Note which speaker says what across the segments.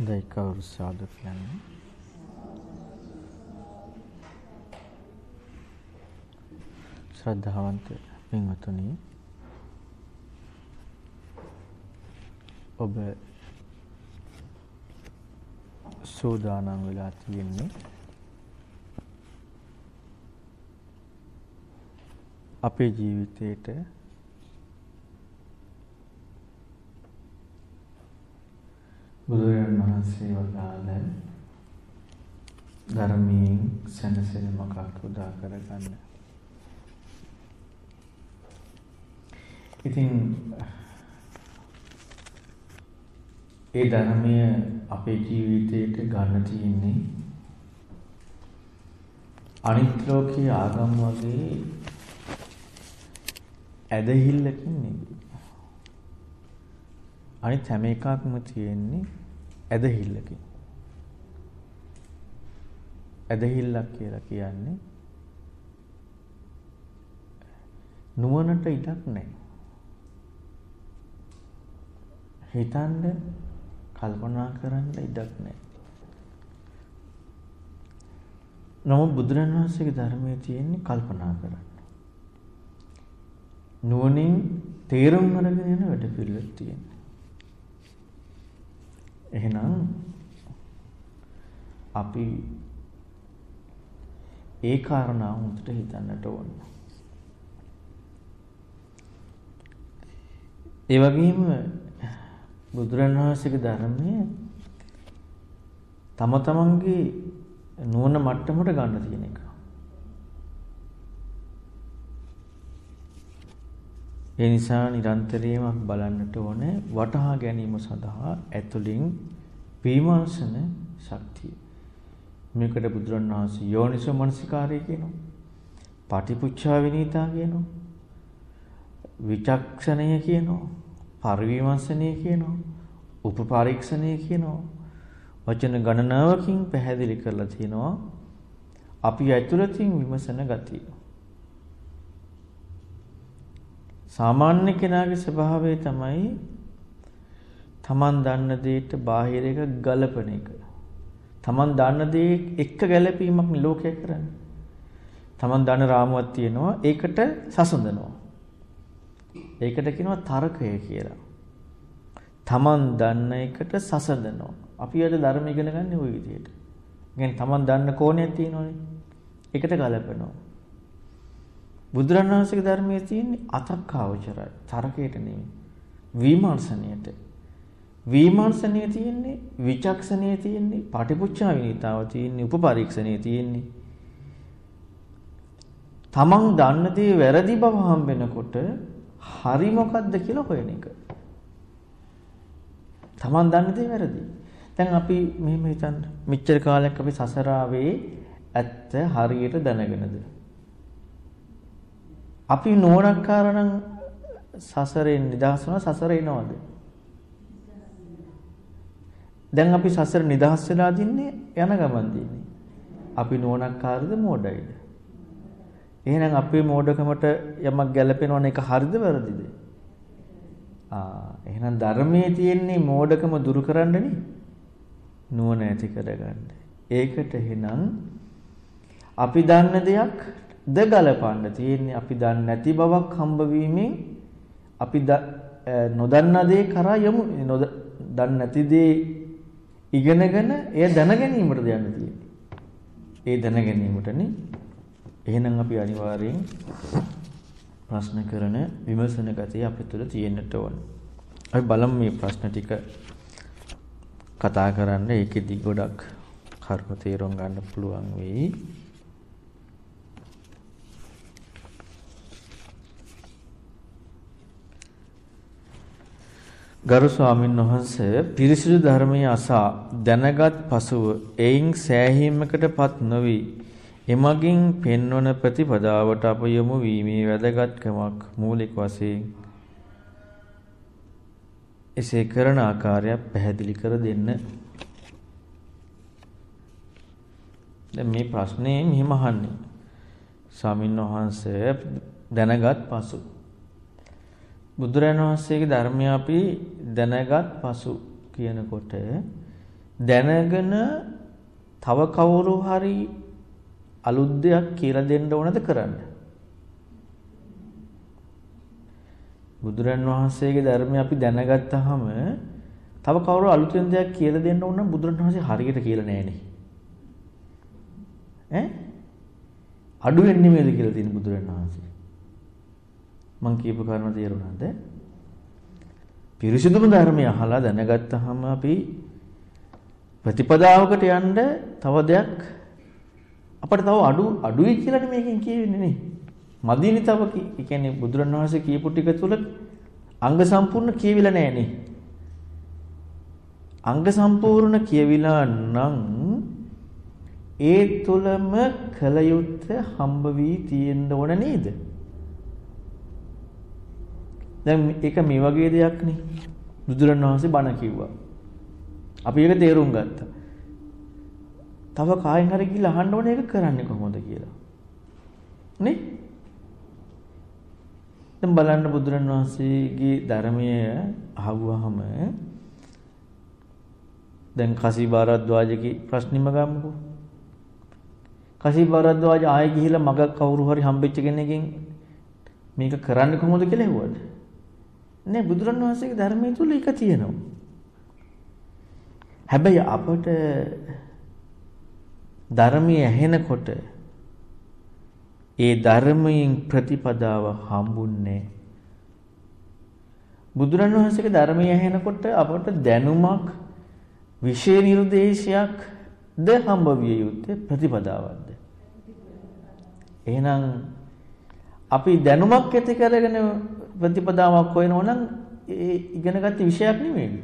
Speaker 1: හොඳයි කවුරු සාදු කියන්නේ. ශ්‍රද්ධාවන්ත පින්වතුනි ඔබ සූදානම් වෙලා තියෙන්නේ අපේ ජීවිතේට බුදුරජාණන් වහන්සේ වදාළ ධර්මයෙන් සැනසෙන මොකක් උදා කරගන්න. ඉතින් ඒ ධර්මය අපේ ජීවිතයට ගන්න තියෙන්නේ අනිත් ලෝකයේ ආගම් වගේ ඇදහිල්ලකින් නෙවෙයි. අනිත් හැම එකක්ම තියෙන්නේ ඇදහිල්ලකින්. ඇදහිල්ලක් කියලා කියන්නේ නුවණට ඉඩක් නැහැ. හිතන්න කල්පනා කරන්න ඉඩක් නැහැ. නමුත් බුදුරන් වහන්සේගේ ධර්මයේ තියෙන්නේ කල්පනා කරන්න. නුවණින් තේරුම් අරගෙන යන වැඩ පිළිවෙලක් තියෙනවා. එහෙනම් අපි ඒ කාරණා හොඳට හිතන්නට ඕන. ඒ වගේම බුදුරණවහන්සේගේ ධර්මය තම තමන්ගේ නුවණ මට්ටමට ගන්න තියෙන එක. ඒ නිසා නිරන්තරයෙන්ම බලන්නට ඕනේ වටහා ගැනීම සඳහා ඇතුලින් පීමර්ශන ශක්තිය. මේකට බුදුරණවහන්සේ යෝනිසෝ මනසිකාරය කියනවා. පටිපුච්ඡා විනීතා කියනවා. විචක්ෂණය කියනවා. පරිවිමර්ශනය කියනවා. උපපරීක්ෂණය කියනවා. වචන ගණනාවකින් පැහැදිලි කරලා තිනවා. අපි ඇතුළතින් විමසන ගතිය. සාමාන්‍ය කෙනාගේ ස්වභාවය තමයි තමන් දන්න දෙයට බාහිර එක ගලපන එක. තමන් දන්න දේ එක්ක ගැලපීමක් ලෝකය කරන්නේ. තමන් දන්න රාමුවක් තියෙනවා ඒකට සසඳනවා. ඒකට කියනවා තර්කය කියලා. තමන් දන්න එකට සසඳනවා. අපි අද ධර්ම ඉගෙන ගන්න ওই විදිහට. කියන්නේ තමන් දන්න කෝණයක් තියෙනවනේ. ඒකට ගලපනවා. බුදුරණවහන්සේගේ ධර්මයේ තියෙන්නේ අතක්කාවචරයි. තරකයට නෙමෙයි. විමර්ශනයට. විමර්ශනයේ තියෙන්නේ විචක්ෂණයේ තියෙන්නේ පාටිපුච්චා විනීතාව තියෙන්නේ උපපරීක්ෂණයේ තියෙන්නේ. තමන් දන්න දේ වැරදි බව හම්බෙනකොට හරි මොකද්ද කියලා හොයන එක. තමන් දන්න දේ වැරදි. දැන් අපි මෙහෙම හිතන්න. මෙච්චර කාලයක් අපි සසර ආවේ ඇත්ත හරියට දැනගෙනද? අපි නෝනක්කාර නම් සසරෙන් නිදහස් වුණා සසර එනවද? දැන් අපි සසර නිදහස් වෙලා දින්නේ යන ගමන් දින්නේ. අපි නෝනක්කාරද මෝඩයිද? එහෙනම් අපේ මෝඩකමට යමක් ගැළපෙනවනේ ඒක හරිද වැරදිද? ආ එහෙනම් ධර්මයේ තියෙන්නේ මෝඩකම දුරු කරන්නනේ නුවණ ඇති කරගන්න. ඒකට එහෙනම් අපි දන්න දෙයක් ද ගලපන්න තියෙන්නේ අපි දන්නේ නැති බවක් හම්බ වීමෙන් අපි නොදන්නා දේ කරා යමු දන්නේ නැති දේ ඉගෙනගෙන එය දැන ගැනීමටද යන්න තියෙන්නේ. ඒ දැන ගැනීමටනේ. එහෙනම් අපි අනිවාර්යෙන් ප්‍රශ්න කරන විමසන ගතිය අපේ තුළ තියෙන්නට ඕන. අපි බලමු මේ ප්‍රශ්න ටික කතා කරන්න ඒකෙදි ගොඩක් කරුණු තේරුම් ගන්න පුළුවන් වෙයි. ගරු ස්වාමීන් වහන්සේ පිරිසිදු ධර්මයේ අසා දැනගත් පසුව එයින් සෑහීමකටපත් නොවි එමගින් පෙන්වන ප්‍රතිපදාවට අප යොමු වීමේ වැදගත්කමක් මූලික වශයෙන් එසේ කරන ආකාරය පැහැදිලි කර දෙන්න. දැන් මේ ප්‍රශ්නේ මෙහෙම අහන්නේ. ස්වාමීන් වහන්සේ දැනගත් පසු බුදුරජාණන් වහන්සේගේ ධර්මය අපි දැනගත් පසු කියනකොට දැනගෙන තව කවුරු හරි අලුත් දෙයක් කියලා දෙන්න ඕනද කරන්න? බුදුරන් වහන්සේගේ ධර්මය අපි දැනගත්තාම තව කවුරු අලුතෙන් දෙයක් කියලා දෙන්න ඕන නම් බුදුරන් වහන්සේ හරියට කියලා නෑනේ. ඈ? අඩුවෙන් නෙමෙයිද කියලා තියෙන බුදුරන් වහන්සේ. මං කියපු කාරණා තේරුණාද? පිරිසිදුම ධර්මය අහලා දැනගත්තාම අපි ප්‍රතිපදාවකට යන්න තව දෙයක් අපිට තව අඩු අඩුයි කියලා මේකෙන් කියවෙන්නේ නේ. මදීනි තව කියන්නේ බුදුරණවහන්සේ කියපු ටික තුල අංග සම්පූර්ණ කියවිලා නැහනේ. අංග සම්පූර්ණ කියවිලා නම් ඒ තුලම කල යුත්තේ හම්බ වී තියෙන්න ඕන නේද? දැන් ඒක මේ වගේ දෙයක් නේ. බුදුරණවහන්සේ බණ කිව්වා. අපි ඒක තේරුම් ගත්තා. තව කායෙන් හරි ගිහලා අහන්න ඕනේ ඒක කරන්නේ කොහොමද කියලා. නේ? දැන් බලන්න බුදුරණවහන්සේගේ ධර්මය අහුවාම දැන් කසී බාරද්වාජගේ ප්‍රශ්නෙම ගමුකෝ. කසී බාරද්වාජ ආයෙ ගිහිල්ලා මග කවුරු හරි හම්බෙච්ච කෙනෙක්ගෙන් මේක කරන්නේ කොහොමද කියලා ඇහුවද? නෑ බුදුරණවහන්සේගේ ධර්මයේ තුල ඒක තියෙනවා. හැබැයි අපට ධර්මයේ ඇහෙනකොට ඒ ධර්මයෙන් ප්‍රතිපදාව හම්බුන්නේ බුදුරණවහන්සේගේ ධර්මය ඇහෙනකොට අපට දැනුමක් විශේෂ නිර්දේශයක් ද හම්බ විය යුත්තේ ප්‍රතිපදාවක්ද එහෙනම් අපි දැනුමක් ඇති කරගෙන ප්‍රතිපදාවක් හොයනවා නම් ඒ ඉගෙනගත්ත විෂයක් නෙමෙයි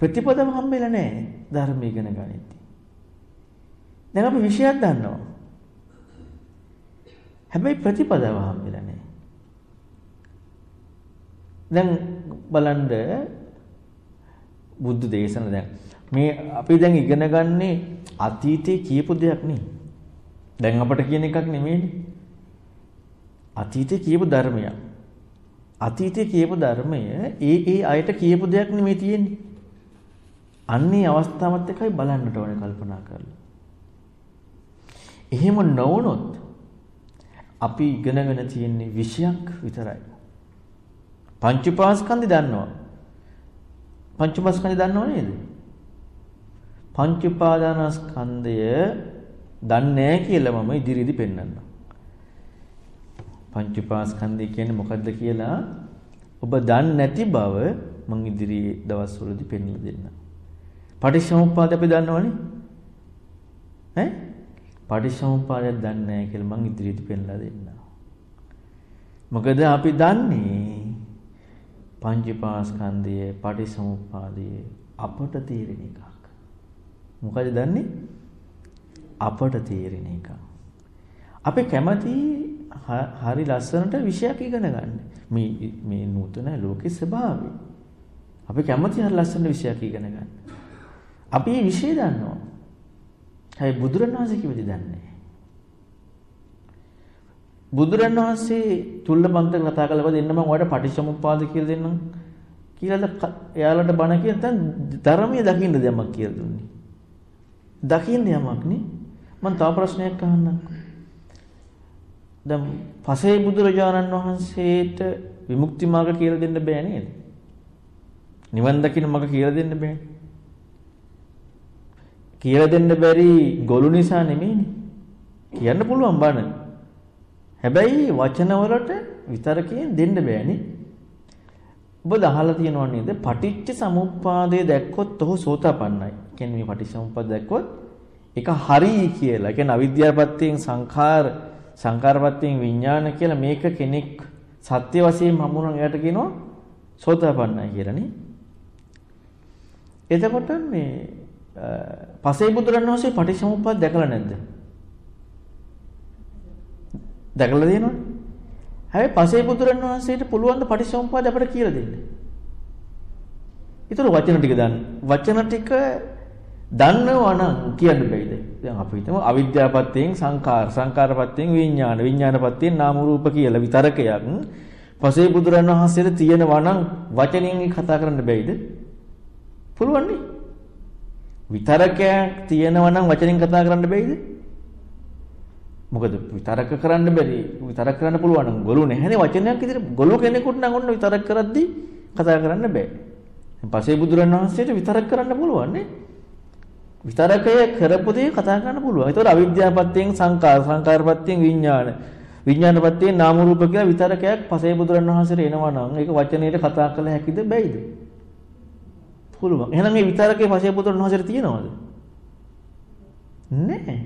Speaker 1: ප්‍රතිපදාව හම්බෙලා නැහැ ධර්ම ඉගෙන ගනිද්දී දැන් අපි විෂයක් දන්නවා හැබැයි ප්‍රතිපදාව හම්බෙලා නැහැ දැන් බලන්න බුද්ධ දේශන දැන් මේ අපි දැන් ඉගෙන ගන්නේ අතීතේ කියපු දෙයක් නේ. දැන් අපට කියන එකක් නෙමෙයිනේ. අතීතේ කියපු ධර්මයක්. අතීතේ කියපු ධර්මය ඒ ඒ අයට කියපු දෙයක් නෙමෙයි තියෙන්නේ. අන්නේ අවස්ථාවත් එකයි බලන්නට ඕනේ කල්පනා කරලා. එහෙම නොවුනොත් අපි ඉගෙනගෙන තියෙන්නේ විෂයක් විතරයි. පංච උපාස්කන්ධය දන්නවා. පංච උපාස්කන්ධය දන්නව නේද? පංච උපාදානස්කන්ධය දන්නේ කියලා මම ඉදිරියේදී පෙන්වන්නම්. පංච උපාස්කන්ධය කියන්නේ මොකද්ද කියලා ඔබ දන්නේ නැති බව මම ඉදිරියේ දවස්වලදී පෙන්වලා දෙන්නම්. පටිච්චසමුප්පාද අපි දන්නවනේ. ඈ? පටිච්චසමුප්පාදයක් දන්නේ නැහැ කියලා මම ඉදිරියේදී පෙන්වලා දෙන්නම්. මොකද අපි දන්නේ පංචපාස්කන්ධයේ පටිසමුප්පාදයේ අපට තේරෙන එකක්. මොකද දන්නේ? අපට තේරෙන එකක්. අපි කැමති හරි ලස්සනට විෂයක් ඉගෙන ගන්න. මේ මේ නූතන ලෝකේ ස්වභාවය. අපි කැමති හරි ලස්සන විෂයක් ඉගෙන ගන්න. අපි මේ විෂය දන්නවා. හැබැයි බුදුරණවහන්සේ කිව්වද දන්නේ බුදුරන් වහන්සේ චුල්ලපන්ත කතා කළා දෙන්න මම ඔයාලට පටිච්චසමුප්පාද කියලා දෙන්නම් කියලා එයාලට බණ කියන තැන් ධර්මයේ දකින්න දෙයක් කියලා දුන්නේ. දකින්න යමක් නේ. මම තව ප්‍රශ්නයක් අහන්නම්. දැන් පසේ බුදුරජාණන් වහන්සේට විමුක්ති මාර්ග කියලා දෙන්න බෑ නේද? නිවන් දකින්න මඟ කියලා දෙන්න බෑ. කියලා දෙන්න බැරි ගොළු නිසා නෙමෙයිනේ. කියන්න පුළුවන් බණ. හැබැයි වචන වලට විතරකයෙන් දෙන්න බෑනේ. ඔබ දහලා තියෙනව නේද? පටිච්ච සමුප්පාදය දැක්කොත් ඔහු සෝතාපන්නයි. කියන්නේ මේ පටිච්ච සමුප්පාද දැක්කොත් ඒක හරි කියලා. ඒ කියන්නේ අවිද්‍යාවපත්යෙන් සංඛාර සංකාරපත්යෙන් විඥාන කියලා මේක කෙනෙක් සත්‍ය වශයෙන් හමුනන එයාට කියනවා සෝතාපන්නයි කියලා නේ. එතකොට මේ පසේ බුදුරණවහන්සේ පටිච්චසමුප්පාද දැකලා නැද්ද? දැකලා තියෙනවනේ. හැබැයි පසේ පුදුරන් වහන්සේට පුළුවන් ද පටිච්චසමුප්පාද අපිට කියලා දෙන්න. ඊටර වචන ටික දන්න. වචන ටික දන්නවා නම් කියන්න බෑද? දැන් අපි හිතමු අවිද්‍යාවපත්යෙන් සංකාර, සංකාරපත්යෙන් විඥාන, විඥානපත්යෙන් නාම රූප කියලා විතරකයක් පසේ පුදුරන් වහන්සේට තියෙනවා නම් වචනෙන් කතා කරන්න බෑද? පුළුවන් නේ. විතරකයක් තියෙනවා නම් වචනෙන් කතා කරන්න බැයිද? මොකද විතරක කරන්න බැරි විතරක් කරන්න පුළුවන් නම් ගොළු නැහැනේ වචනයක් විදිහට ගොළු කෙනෙකුට නම් ඔන්න විතරක් කරද්දී කතා කරන්න බෑ. පසේ බුදුරණවහන්සේට විතරක් කරන්න පුළුවන් නේ. විතරකය කරපු දේ කතා කරන්න පුළුවන්. ඒතකොට අවිද්‍යාපත්‍යයෙන් සංකාර සංකාරපත්‍යයෙන් විඥාන විඥානපත්‍යයෙන් නාම රූප කියලා විතරකයක් පසේ බුදුරණවහන්සේට එනවා නම් ඒක වචනයට කතා කළ හැකිද බැයිද? පුළුවන්. එහෙනම් මේ විතරකේ පසේ බුදුරණවහන්සේට තියෙනවද? නැහැ.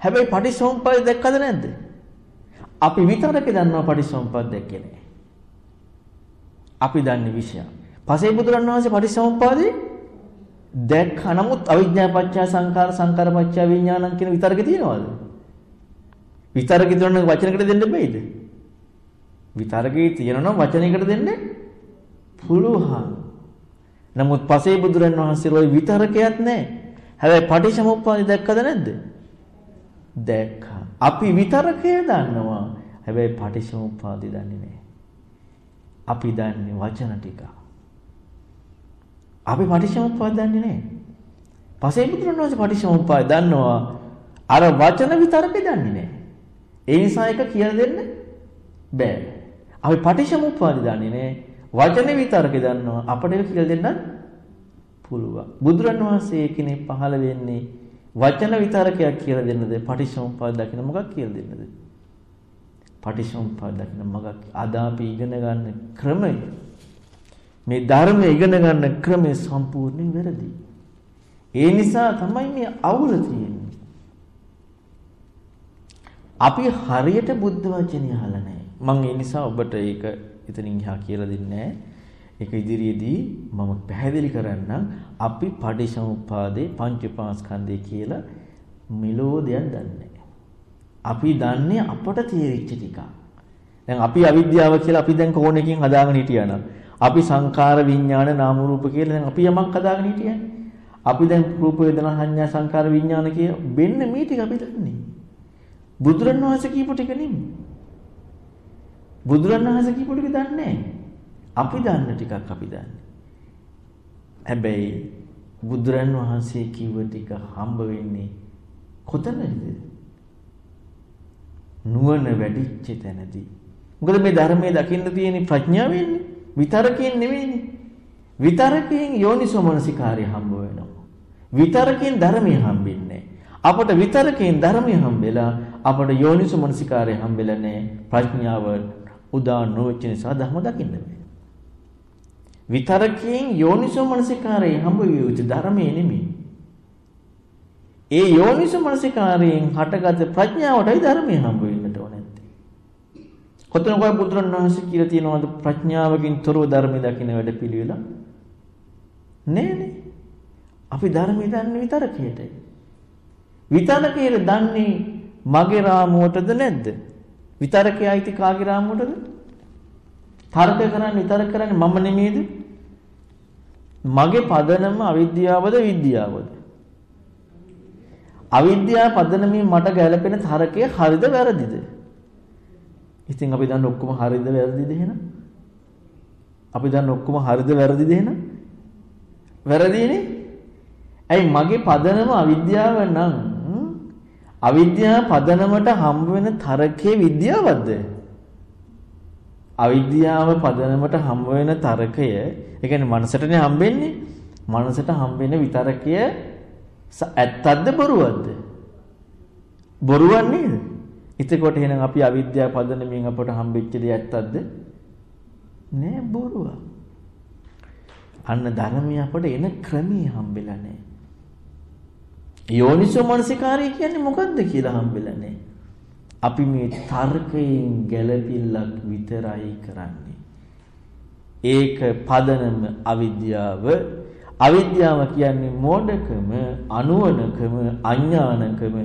Speaker 1: හැබැයි පටිසෝම්පාද දැක්කද නැද්ද? අපි විතරකේ දන්නවා පටිසෝම්පාද දැක්කේ නැහැ. අපි දන්නේ විෂය. පසේ බුදුරණවහන්සේ පටිසෝම්පාදේ දැක්ක නමුත් අවිඥා පත්‍ය සංකාර සංකාර පත්‍ය විඥානං කියන විතරකේ තියනවද? විතරකේ තියෙන වචනයකට දෙන්න බෑයිද? විතරකේ තියෙනවා වචනයකට දෙන්න පුළුවන්. නමුත් පසේ බුදුරන් වහන්සේ රෝයි විතරකයක් නැහැ. හැබැයි පටිච්චසමුප්පාදය දැක්කද නැද්ද? දැක්කා. අපි විතරකය දන්නවා. හැබැයි පටිච්චසමුප්පාදය දන්නේ නැහැ. අපි දන්නේ වචන ටික. අපි පටිච්චසමුප්පාද දන්නේ නැහැ. පසේ බුදුරන් වහන්සේ පටිච්චසමුප්පාද දන්නවා. අර වචන විතරකේ දන්නේ නැහැ. ඒ නිසා එක කියලා දෙන්න බෑ. අපි පටිච්චසමුප්පාද දන්නේ නැහැ. වචනේ විතරකේ දන්නවා. අපිට ඒක කියලා දෙන්න පුළුවන්. බුදුරන් වහන්සේ කෙනෙක් පහළ වෙන්නේ වචන විතරකයක් කියලා දෙන්නද පටිච්චසමුප්පාද දකින්න මොකක් කියලා දෙන්නද? පටිච්චසමුප්පාද දකින්න මොකක් අද අපි ඉගෙන ගන්න ක්‍රමය මේ ධර්මය ඉගෙන ගන්න ක්‍රමය සම්පූර්ණයෙන් වැරදි. ඒ නිසා තමයි මේ අවුල තියෙන්නේ. අපි හරියට බුද්ධ වචනේ අහලා නැහැ. මම ඒ නිසා ඔබට ඒක එතනින් එහා කියලා දෙන්නේ ඒක ඉදිරියේදී මම පැහැදිලි කරන්නම් අපි පටිච්චසමුප්පාදේ පංචපාස්කන්ධය කියලා මෙලෝදයක් දන්නේ අපි දන්නේ අපට තේරිච්ච ටික. දැන් අපි අවිද්‍යාව කියලා අපි දැන් කෝණයකින් හදාගෙන හිටියානම් අපි සංකාර විඥාන නාම රූප කියලා දැන් අපි යමක් හදාගෙන හිටියන්නේ. අපි දැන් රූප වේදනා සංඥා සංකාර විඥාන කිය වෙන්න මේ ටික අපි දන්නේ. බුදුරණවහන්සේ කියපු ටික නෙමෙයි. බුදුරණවහන්සේ කියපු ටික දන්නේ අපි දන්න ටිකක් අපි දන්නේ. හැබැයි බුදුරණවහන්සේ කිව්ව ටික හම්බ වෙන්නේ කොතනද? නුවණ වැඩිච්ච තැනදී. මොකද මේ ධර්මයේ දකින්න තියෙන ප්‍රඥාවෙන්නේ විතරකයෙන් නෙවෙයිනේ. විතරකයෙන් යෝනිසෝමනසිකාරය හම්බ වෙනවා. විතරකයෙන් ධර්මය හම්බෙන්නේ අපට විතරකයෙන් ධර්මය හම්බෙලා අපට යෝනිසෝමනසිකාරය හම්බෙලා නැහැ. ප්‍රඥාව උදා නොවෙච්ච නිසා ධර්ම දකින්න බෑ. විතරකයෙන් යෝනිසෝමනසිකාරය හම්බ විය යුතු ධර්මයේ නෙමෙයි. ඒ යෝනිසෝමනසිකාරයෙන් හටගත් ප්‍රඥාවටයි ධර්මය හම්බ වෙන්නට ඕනේ. කොතනකෝ බුදුරණවහන්සේ කියලා තියෙනවද ප්‍රඥාවකින් තොරව ධර්මය දකින්න වැඩ පිළිවෙල? නෑනේ. අපි ධර්මය දන්නේ විතරකයටයි. විතරකයට දන්නේ මගේ රාමුවටද නැද්ද? විතරකේ අයිති කාගේ රාමුවටද? තර්ක කරන්නේ විතරක කරන්නේ මම නෙමෙයිද? මගේ පදනම අවිද්‍යාවද විද්‍යාවද? අවිද්‍යාව පදනමින් මට ගැළපෙන තරකය හරිද වැරදිද? ඉතින් අපි දන්න ඔක්කොම හරිද වැරදිද එහෙනම්? අපි දන්න ඔක්කොම හරිද වැරදිද එහෙනම්? වැරදිනේ. ඇයි මගේ පදනම අවිද්‍යාව නම් අවිද්‍යාව පදනමට හම්බ වෙන තරකේ විද්‍යාවක්ද? අවිද්‍යාව පදනමට හම්බ වෙන තරකය, ඒ කියන්නේ මනසටනේ හම්බෙන්නේ. මනසට හම්බෙන විතරකය ඇත්තක්ද බොරුවක්ද? බොරුවක් නේද? එතකොට එහෙනම් අපි අවිද්‍යාව පදනමින් අපට හම්බෙච්ච දේ ඇත්තක්ද? නෑ බොරුවක්. අන්න ධර්මය අපට එන ක්‍රමී හම්බෙලා නෑ. යෝනිසෝ මනසිකාරය කියන්නේ මොකද්ද කියලා හම්බෙලා නෑ. අපි මේ තර්කයෙන් ගැළපිල්ලක් විතරයි කරන්නේ. ඒක පදනම අවිද්‍යාව අවිද්‍යාව කියන්නේ මෝඩකම, අනුවණකම, අඥානකම.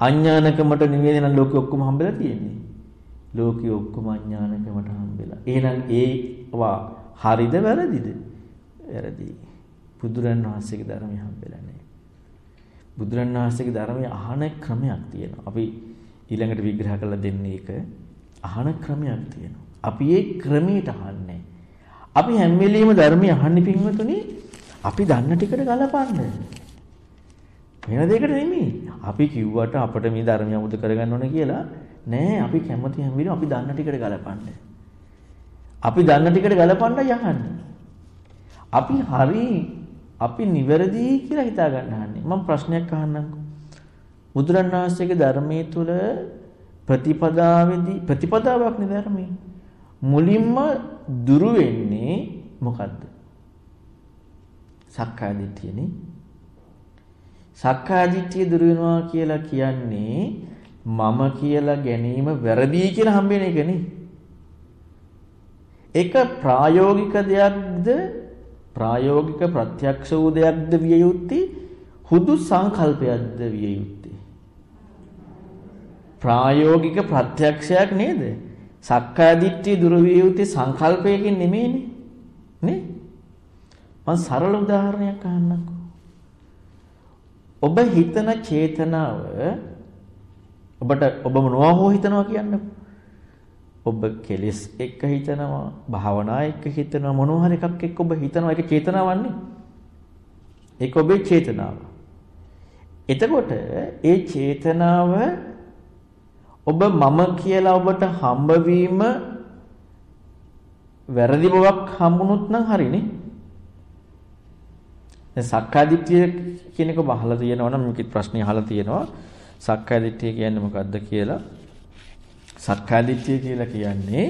Speaker 1: අඥානකමට නෙවෙයි නම් ලෝකෙ ඔක්කොම හම්බෙලා තියෙන්නේ. ලෝකෙ ඔක්කොම අඥානකමට හම්බෙලා. එහෙනම් ඒවා හරිද වැරදිද? වැරදි. බුදුරන් වහන්සේගේ ධර්මය හම්බෙලා නැහැ. බුදුරන් වහන්සේගේ ධර්මය අහන ක්‍රමයක් තියෙනවා. අපි ඊළඟට විග්‍රහ කරලා දෙන්නේ ඒක අහන ක්‍රමයක් තියෙනවා. අපි ඒ ක්‍රමයට අහන්නේ. අපි හැම වෙලෙම ධර්මය අහන්නේ පින්වතුනි අපි දන්න ටිකට ගලපන්න. වෙන දෙයකට නෙමෙයි. අපි කිව්වට අපිට මේ ධර්මය අවබෝධ කරගන්න ඕන කියලා නෑ අපි කැමති හැම වෙලේම අපි දන්න ටිකට ගලපන්න. අපි දන්න ටිකට ගලපන්න යහන්නේ. අපි හරි අපි නිවැරදි කියලා හිතා ගන්නහන්නේ. මම ප්‍රශ්නයක් අහන්නම්කෝ. බුදුරණාහිසේගේ ධර්මයේ තුල ප්‍රතිපදාවේදී ප්‍රතිපදාවක් නේ ධර්මයේ. මුලින්ම දුරු වෙන්නේ මොකද්ද? සක්කාය දිට්ඨියනේ. සක්කාය දිට්ඨිය දුරු වෙනවා කියලා කියන්නේ මම කියලා ගැනීම වැරදි කියලා හම්බෙන එකනේ. ඒක ප්‍රායෝගික දෙයක්ද ප්‍රායෝගික ප්‍රත්‍යක්ෂ වූ දෙයක්ද විය යුත්තේ? හුදු සංකල්පයක්ද විය යුත්තේ? ප්‍රායෝගික ප්‍රත්‍යක්ෂයක් නේද? සක්කාය දිට්ඨිය දුර විය යුත්තේ සංකල්පයකින් නෙමෙයිනේ. නේ? මම සරල උදාහරණයක් අහන්නම්කෝ ඔබ හිතන චේතනාව ඔබට ඔබම නොවහෝ හිතනවා කියන්නේ ඔබ කෙලෙස් එක්ක හිතනවා භාවනා එක්ක හිතනවා මොනවා හරි එකක් එක්ක ඔබ හිතනවා. ඒක චේතනාවන්නේ. ඒක ඔබේ චේතනාව. එතකොට ඒ චේතනාව ඔබ මම කියලා ඔබට හම්බවීම වැරදි බවක් හම්බුනොත් නම් හරිනේ. දැන් සක්කාදිට්ඨිය කියන එක ඔබ අහලා තියෙනවා නම් මේකේ ප්‍රශ්නේ අහලා තියෙනවා සක්කාදිට්ඨිය කියන්නේ මොකද්ද කියලා සක්කාදිට්ඨිය කියලා කියන්නේ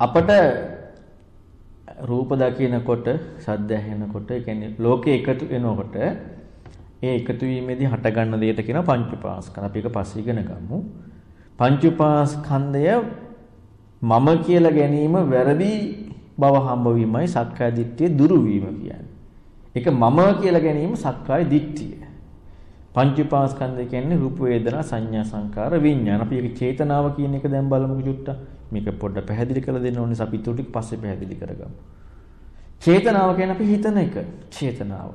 Speaker 1: අපට රූප දකිනකොට සද්ද ඇහෙනකොට ඒ කියන්නේ ලෝකේ එකතු වෙනකොට ඒ එකතු වීමේදී හටගන්න දෙයට කියන පංච උපාස්කන්ධ. අපි ඒක පස්සේ ඉගෙන ගමු. පංච උපාස්කන්ධය මම කියලා ගැනීම වැරදි බව හම්බ වීමයි සක්කාය දිට්ඨිය දුරු වීම කියන්නේ. ඒක මම කියලා ගැනීම සක්කාය දිට්ඨිය. පංච උපාස්කන්ධය කියන්නේ රූප වේදනා සංඥා සංකාර විඥාන. අපි ඒක චේතනාව කියන එක දැන් බලමු චුට්ටක්. මේක පොඩ්ඩ පැහැදිලි කරලා දෙන්න ඕනේ අපි ඊට ටික පස්සේ පැහැදිලි කරගමු. චේතනාව කියන්නේ අපි හිතන එක. චේතනාව.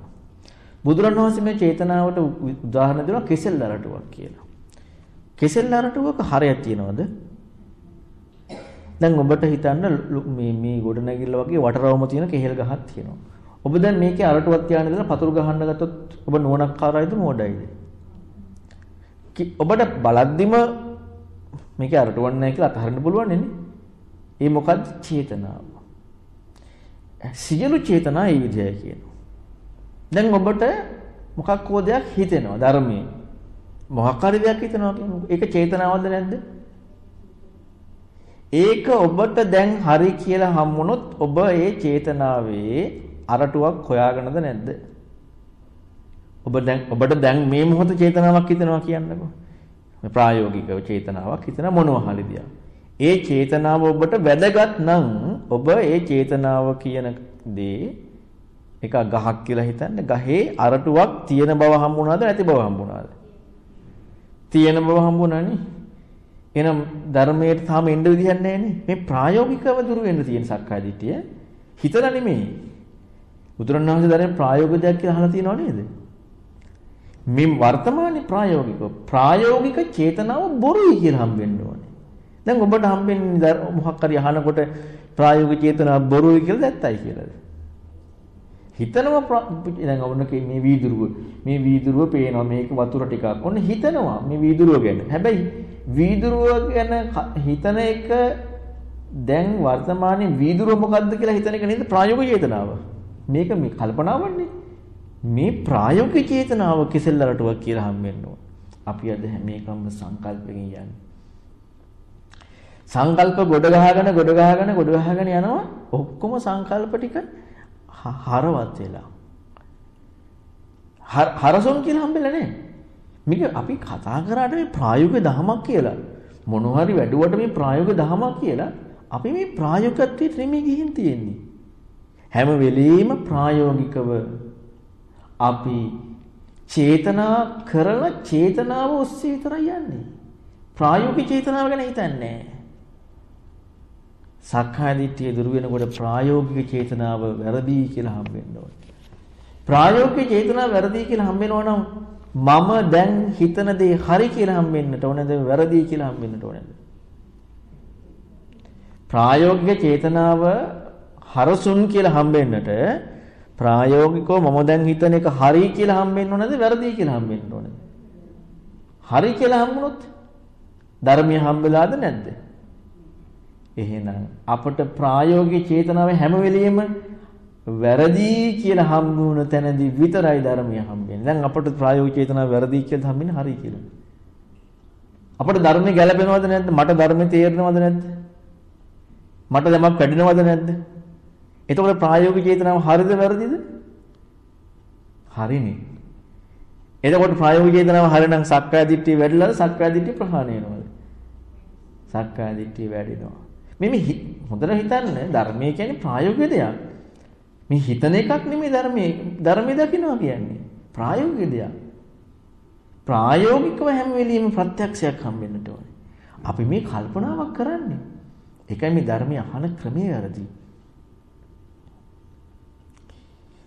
Speaker 1: බුදුරණවහන්සේ මේ චේතනාවට උදාහරණ දෙනවා කෙසෙල් අරටුවක් කියලා. කෙසෙල් අරටුවක හරයක් තියනවද? දැන් ඔබට හිතන්න මේ මේ ගොඩනැගිල්ල වගේ වටරවම තියෙන කෙහෙල් ගහක් තියෙනවා. ඔබ දැන් මේකේ අරටුවක් තියාගෙන ඉඳලා පතුරු ගහන්න ගත්තොත් ඔබ නුවණක්කාරයිද මෝඩයිද? ඔබට බලද්දිම මේකේ අරටුවක් නැහැ කියලා අතහරින්න පුළුවන් නේ. ඒ මොකද්ද චේතනාව. සියලු චේතනා ඒ විදිහයි කියනවා. දැන් ඔබට මොකක් හෝ දෙයක් හිතෙනවා ධර්මයේ. මොකක් හරි දෙයක් හිතනවා කියන්නේ ඒක චේතනාවක්ද නැද්ද? ඒක ඔබට දැන් හරි කියලා හම්බුනොත් ඔබ ඒ චේතනාවේ අරටුවක් හොයාගෙනද නැද්ද? ඔබ දැන් ඔබට දැන් මේ මොහොත චේතනාවක් හිතනවා කියන්නකෝ. මේ ප්‍රායෝගිකව චේතනාවක් හිතන මොනවා හරි දියා. ඒ චේතනාව ඔබට වැදගත් නම් ඔබ ඒ චේතනාව කියන දේ එක ගහක් කියලා හිතන්න ගහේ අරටුවක් තියෙන බව හම්බුණාද නැති බව හම්බුණාද? තියෙන බව හම්බුණානේ. එහෙනම් ධර්මයට තාම එන්න විදිහක් නැහැනේ. මේ ප්‍රායෝගිකව දුරු වෙන්න තියෙන සක්කාය දිට්ඨිය හිතලා නෙමෙයි. බුදුරණවහන්සේ ධර්මයේ ප්‍රායෝගික දෙයක් කියලා අහලා තියෙනව නේද? මේ වර්තමානයේ ප්‍රායෝගික ප්‍රායෝගික චේතනාව බොරුයි කියලා හම්බෙන්න ඕනේ. දැන් ඔබට හම්බෙන්නේ මොකක් හරි අහනකොට ප්‍රායෝගික චේතනාව බොරුයි කියලා දැත්තයි කියලාද? හිතනවා දැන් ඔන්න මේ වීදුරුව මේ වීදුරුව පේනවා මේක වතුර ටිකක්. ඔන්න හිතනවා මේ වීදුරුව ගැන. හැබැයි වීදුරුව ගැන හිතන එක දැන් වර්තමානයේ වීදුරුව මොකද්ද කියලා හිතන එක නේද ප්‍රායෝගික චේතනාව. මේක මේ කල්පනාවන්නේ. මේ ප්‍රායෝගික චේතනාව කෙසෙල්ලරටුවක් කියලා හම්බෙන්න ඕන. අපි අද හැම එකම සංකල්පකින් යන්නේ. සංකල්ප ගොඩ ගහගෙන ගොඩ ගහගෙන ගොඩ ගහගෙන යනවා ඔක්කොම සංකල්ප ටික හරවත් වෙලා. හරසොන් කියලා හම්බෙලා නැහැ. මේක අපි කතා කරාට මේ ප්‍රායෝගික දහමක් කියලා. මොනවා හරි වැඩුවට මේ ප්‍රායෝගික දහමක් කියලා අපි මේ ප්‍රායෝගිකත්වයට නෙමෙයි ගිහින් තියෙන්නේ. හැම වෙලෙම ප්‍රායෝගිකව අපි චේතනා කරන චේතනාව ඔස්සේ විතරයි යන්නේ. ප්‍රායෝගික චේතනාව ගැන හිතන්නේ නැහැ. සක්කාය දිට්ඨිය දුරු වෙනකොට ප්‍රායෝගික චේතනාව වැරදි කියලා හම්බ වෙන්න ඕනේ. ප්‍රායෝගික චේතනාව වැරදි කියලා හම්බ වෙනවා නම් මම දැන් හිතන දේ හරි කියලා හම්බ වෙන්නට ඕනේද වැරදි කියලා හම්බ වෙන්නට ඕනේද? ප්‍රායෝගික චේතනාව හරසුන් කියලා හම්බෙන්නට ප්‍රායෝගිකව මම දැන් හිතන එක හරි කියලා හම්බෙන්න ඕනද වැරදි කියලා හම්බෙන්න ඕනද? හරි කියලා හම්බුනොත් ධර්මය හම්බෙලාද නැද්ද? එහෙනම් අපට ප්‍රායෝගික චේතනාව හැම වෙලෙම වැරදි කියලා හම්බුන තැනදී විතරයි ධර්මය හම්බෙන්නේ. දැන් අපට ප්‍රායෝගික චේතනාව වැරදි කියලා හම්බෙන්නේ හරි කියලා. අපට ධර්මය ගැලපෙනවද නැද්ද? මට ධර්මය තේරෙනවද නැද්ද? මට යමක් වැඩිනවද නැද්ද? එතකොට ප්‍රායෝගික චේතනාව හරිද වැරදිද? හරිනේ. එතකොට ප්‍රායෝගික චේතනාව හරිනම් සක්කාය දිට්ඨිය වැඩිලාද සක්කාය දිට්ඨිය ප්‍රහාණය වෙනවද? සක්කාය දිට්ඨිය වැඩිනවා. මේ හොඳට හිතන්න ධර්මය කියන්නේ ප්‍රායෝගික දෙයක්. මේ හිතන එකක් නෙමෙයි ධර්මයේ ධර්මයේ දකින්නවා කියන්නේ. ප්‍රායෝගික දෙයක්. ප්‍රායෝගිකව හැම වෙලෙම ප්‍රත්‍යක්ෂයක් හම්බෙන්නට ඕනේ. අපි මේ කල්පනාවක් කරන්නේ. ඒකයි මේ ධර්මය අහන ක්‍රමයේ වැරදි.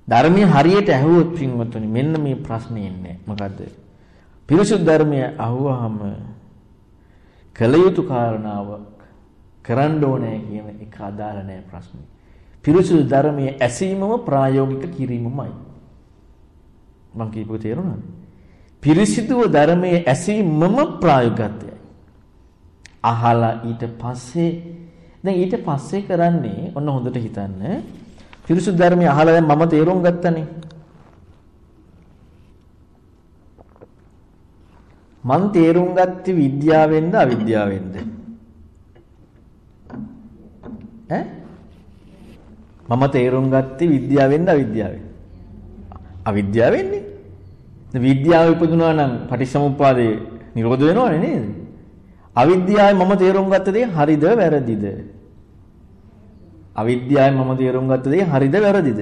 Speaker 1: ධර්මයේ හරියට ඇහුවොත් පින්වතුනි මෙන්න මේ ප්‍රශ්නේ ඉන්නේ. මොකද්ද? පිරිසුදු ධර්මය අහුවාම කල යුතු කාරණාවක් කරන්න ඕනේ කියන එක අදාළ නැහැ ප්‍රශ්නේ. පිරිසුදු ධර්මයේ ඇසීමම ප්‍රායෝගික කිරීමමයි. මං කියපුව තේරුණාද? පිරිසිදුව ධර්මයේ ඇසීමම ප්‍රායෝගිකත්වයයි. අහලා ඊට පස්සේ දැන් ඊට පස්සේ කරන්නේ ඔන්න හොඳට හිතන්න. පිරිසුදු ධර්මයේ අහලා දැන් මම තේරුම් ගත්තනේ. මං තේරුම් ගත්තේ විද්‍යාවෙන්ද අවිද්‍යාවෙන්ද? ඈ මම තේරුම් ගත්තේ විද්‍යාවෙන්ද අවිද්‍යාවෙන්ද? අවිද්‍යාවෙන්නේ. විද්‍යාව ඉපදුනා නම් පටිච්චසමුප්පාදේ නිරෝධ වෙනවනේ නේද? අවිද්‍යාවේ මම තේරුම් ගත්ත දේ හරිද වැරදිද? අවිද්‍යාවෙන් මම තේරුම් ගත්ත දේ හරිද වැරදිද?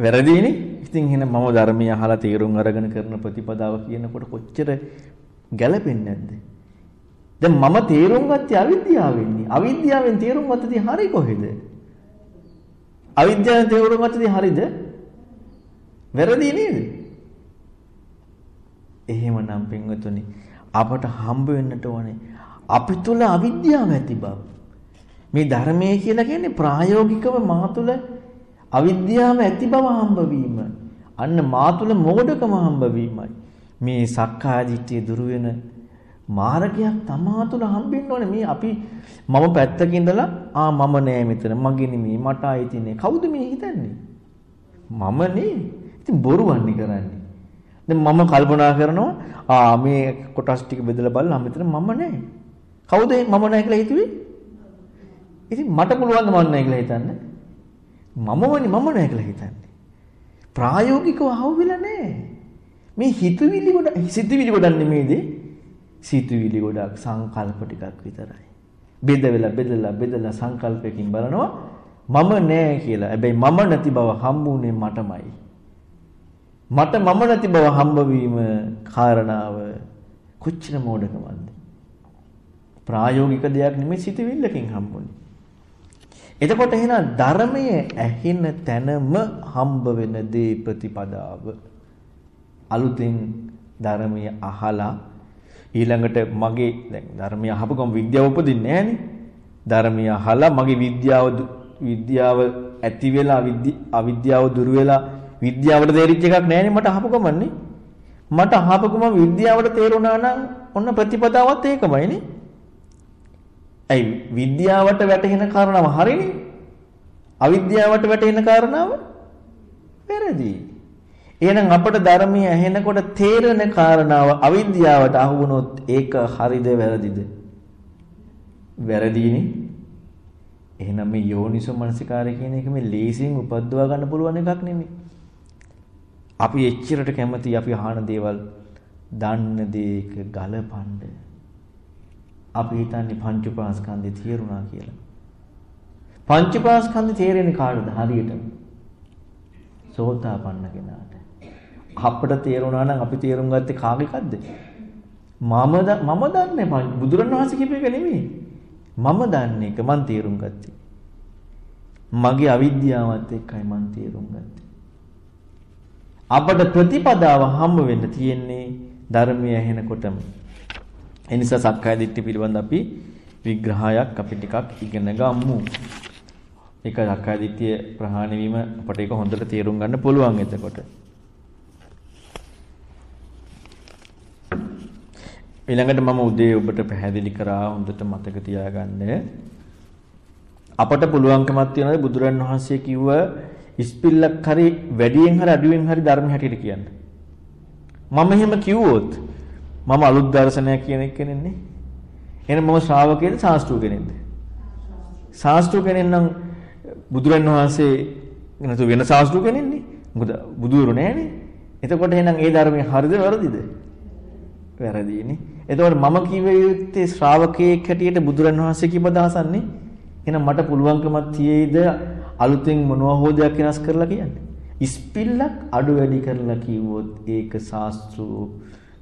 Speaker 1: වැරදිනේ. ඉතින් එහෙනම් මම ධර්මය අහලා තේරුම් අරගෙන කරන ප්‍රතිපදාව කියනකොට කොච්චර ගැළපෙන්නේ නැද්ද? දැන් මම තේරුම් ගත්තේ අවිද්‍යාවෙන්නේ. අවිද්‍යාවෙන් තේරුම් ගත්ත දේ හරි කොහෙද? අවිද්‍යාවෙන් තේරුම් ගත්ත දේ හරිද? වැරදි නේද? එහෙමනම් පින්වතුනි අපට හම්බ වෙන්නට ඕනේ අපි තුල අවිද්‍යාව ඇති බව. මේ ධර්මයේ කියලා කියන්නේ ප්‍රායෝගිකව මා තුල අවිද්‍යාව ඇති බව හම්බ වීම. අන්න මා තුල මෝඩකම හම්බ වීමයි. මේ සක්කාය දිට්ඨිය දුරු වෙන මාර්ගයක් තමා තුළ හම්බෙන්න ඕනේ. මේ අපි මම පැත්තක ඉඳලා ආ මම නෑ මෙතන. මගේ නෙමෙයි මට ආйти නෑ. කවුද මේ හිතන්නේ? මම නේ. ඉතින් බොරුවන්නේ කරන්නේ. දැන් මම කල්පනා කරනවා ආ මේ කොටස් ටික බෙදලා බලලා මෙතන මම නෑ. කවුද මම නෑ කියලා හිතුවේ? ඉතින් මට පුළුවන් මම නෑ කියලා හිතන්න? මමවනේ මම නෑ කියලා හිතන්නේ. ප්‍රායෝගිකව අහුවෙලා නෑ. මේ හිතවිලි ගොඩ සිතිවිලි ගොඩක් නෙමෙයිදී සිතුවිලි ගොඩක් සංකල්ප ටිකක් විතරයි. බෙදවෙලා බෙදලා බෙදලා සංකල්පයකින් බලනවා මම නෑ කියලා. හැබැයි මම නැති බව හම්බුනේ මටමයි. මට මම නැති බව හම්බවීම කාරණාව කොච්චර මෝඩකමක්ද? ප්‍රායෝගික දෙයක් නෙමෙයි සිතුවිල්ලකින් හම්බුනේ. එතකොට එහෙනම් ධර්මයේ ඇහෙන තැනම හම්බ වෙන දේ ප්‍රතිපදාව අලුතෙන් ධර්මයේ අහලා ඊළඟට මගේ දැන් ධර්මය අහපු ගම විද්‍යාව උපදින්නේ නැහනේ. ධර්මය අහලා මගේ විද්‍යාව විද්‍යාව ඇති වෙලා අවිද්‍යාව දුර වෙලා විද්‍යාවට තේරිච්ච එකක් නැහනේ මට අහපු ගමන්නේ. මට අහපු ගම විද්‍යාවට තේරුණා නම් ඔන්න ප්‍රතිපදාවත් ඒකමයිනේ. ඇයි විද්‍යාවට වැටහෙන කාරණාව හරිනේ. අවිද්‍යාවට වැටහෙන කාරණාව වැරදි. එහෙනම් අපට ධර්මයේ ඇහෙනකොට තේරෙන කාරණාව අවිද්‍යාවට අහු වුණොත් ඒක හරිද වැරදිද? වැරදීනේ. එහෙනම් මේ යෝනිසෝ මනසිකාරය කියන එක මේ ලේසියෙන් උපද්දවා ගන්න පුළුවන් එකක් නෙමෙයි. අපි එච්චරට කැමති අපි අහන දේවල් දන්න දේක ගලපන්න. අපි හිතන්නේ පංච උපාස්කන්ධය තේරුණා කියලා. පංච උපාස්කන්ධය තේරෙන්නේ කාටද හරියටම? සෝතාපන්න කෙනාට. අපිට තේරුණා නම් අපි තේරුම් ගත්තේ කාගේ එකක්ද? මම මම දන්නේ බුදුරණවහන්සේ කියපු එක නෙමෙයි. මම දන්නේ එක මං තේරුම් ගත්තේ. මගේ අවිද්‍යාවත් එක්කයි මං තේරුම් ගත්තේ. අපට ප්‍රතිපදාව හම්බ වෙන්න තියෙන්නේ ධර්මය ඇහෙනකොටම. ඒ නිසා සක්කාය දිට්ඨිය පිළිබඳ අපි විග්‍රහයක් අපි ටිකක් ඉගෙන ගමු. ඒක සක්කාය දිට්ඨිය ප්‍රහාණය වීම අපට ඒක හොඳට තේරුම් ගන්න පුළුවන් එතකොට. ඊළඟට මම උදේ ඔබට පැහැදිලි කරා හොඳට මතක තියාගන්න. අපට පුළුවන්කමක් තියනවාද බුදුරන් වහන්සේ කිව්ව ඉස්පිල්ලක් හරි වැඩියෙන් හරි අඩුවෙන් හරි ධර්ම හැටියට කියන්න. මම එහෙම කිව්වොත් මම අලුත් දර්ශනයක් කියන එක කෙනෙන්නේ. එහෙනම් මම ශ්‍රාවකයෙක්ද ශාස්ත්‍රීය කෙනෙක්ද? ශාස්ත්‍රීය කෙනෙක් නම් බුදුරන් වහන්සේ නැතු වෙන ශාස්ත්‍රීය කෙනෙන්නේ. මොකද බුදුවරු නෑනේ. එතකොට එහෙනම් ඒ ධර්මයේ හරිද වැරදිද? වැරදීනේ. එතකොට මම කිව්ව යුත්තේ ශ්‍රාවකයෙක් හැටියට බුදුරන් වහන්සේ කිව්ව දහසන්නේ. එහෙනම් මට පුළුවන්කමක් තියේද අලුතෙන් මොනවා හෝ දෙයක් වෙනස් කරලා කියන්නේ. ඉස්පිල්ලක් අඩු වැඩි කරලා කිව්වොත් ඒක ශාස්ත්‍රූ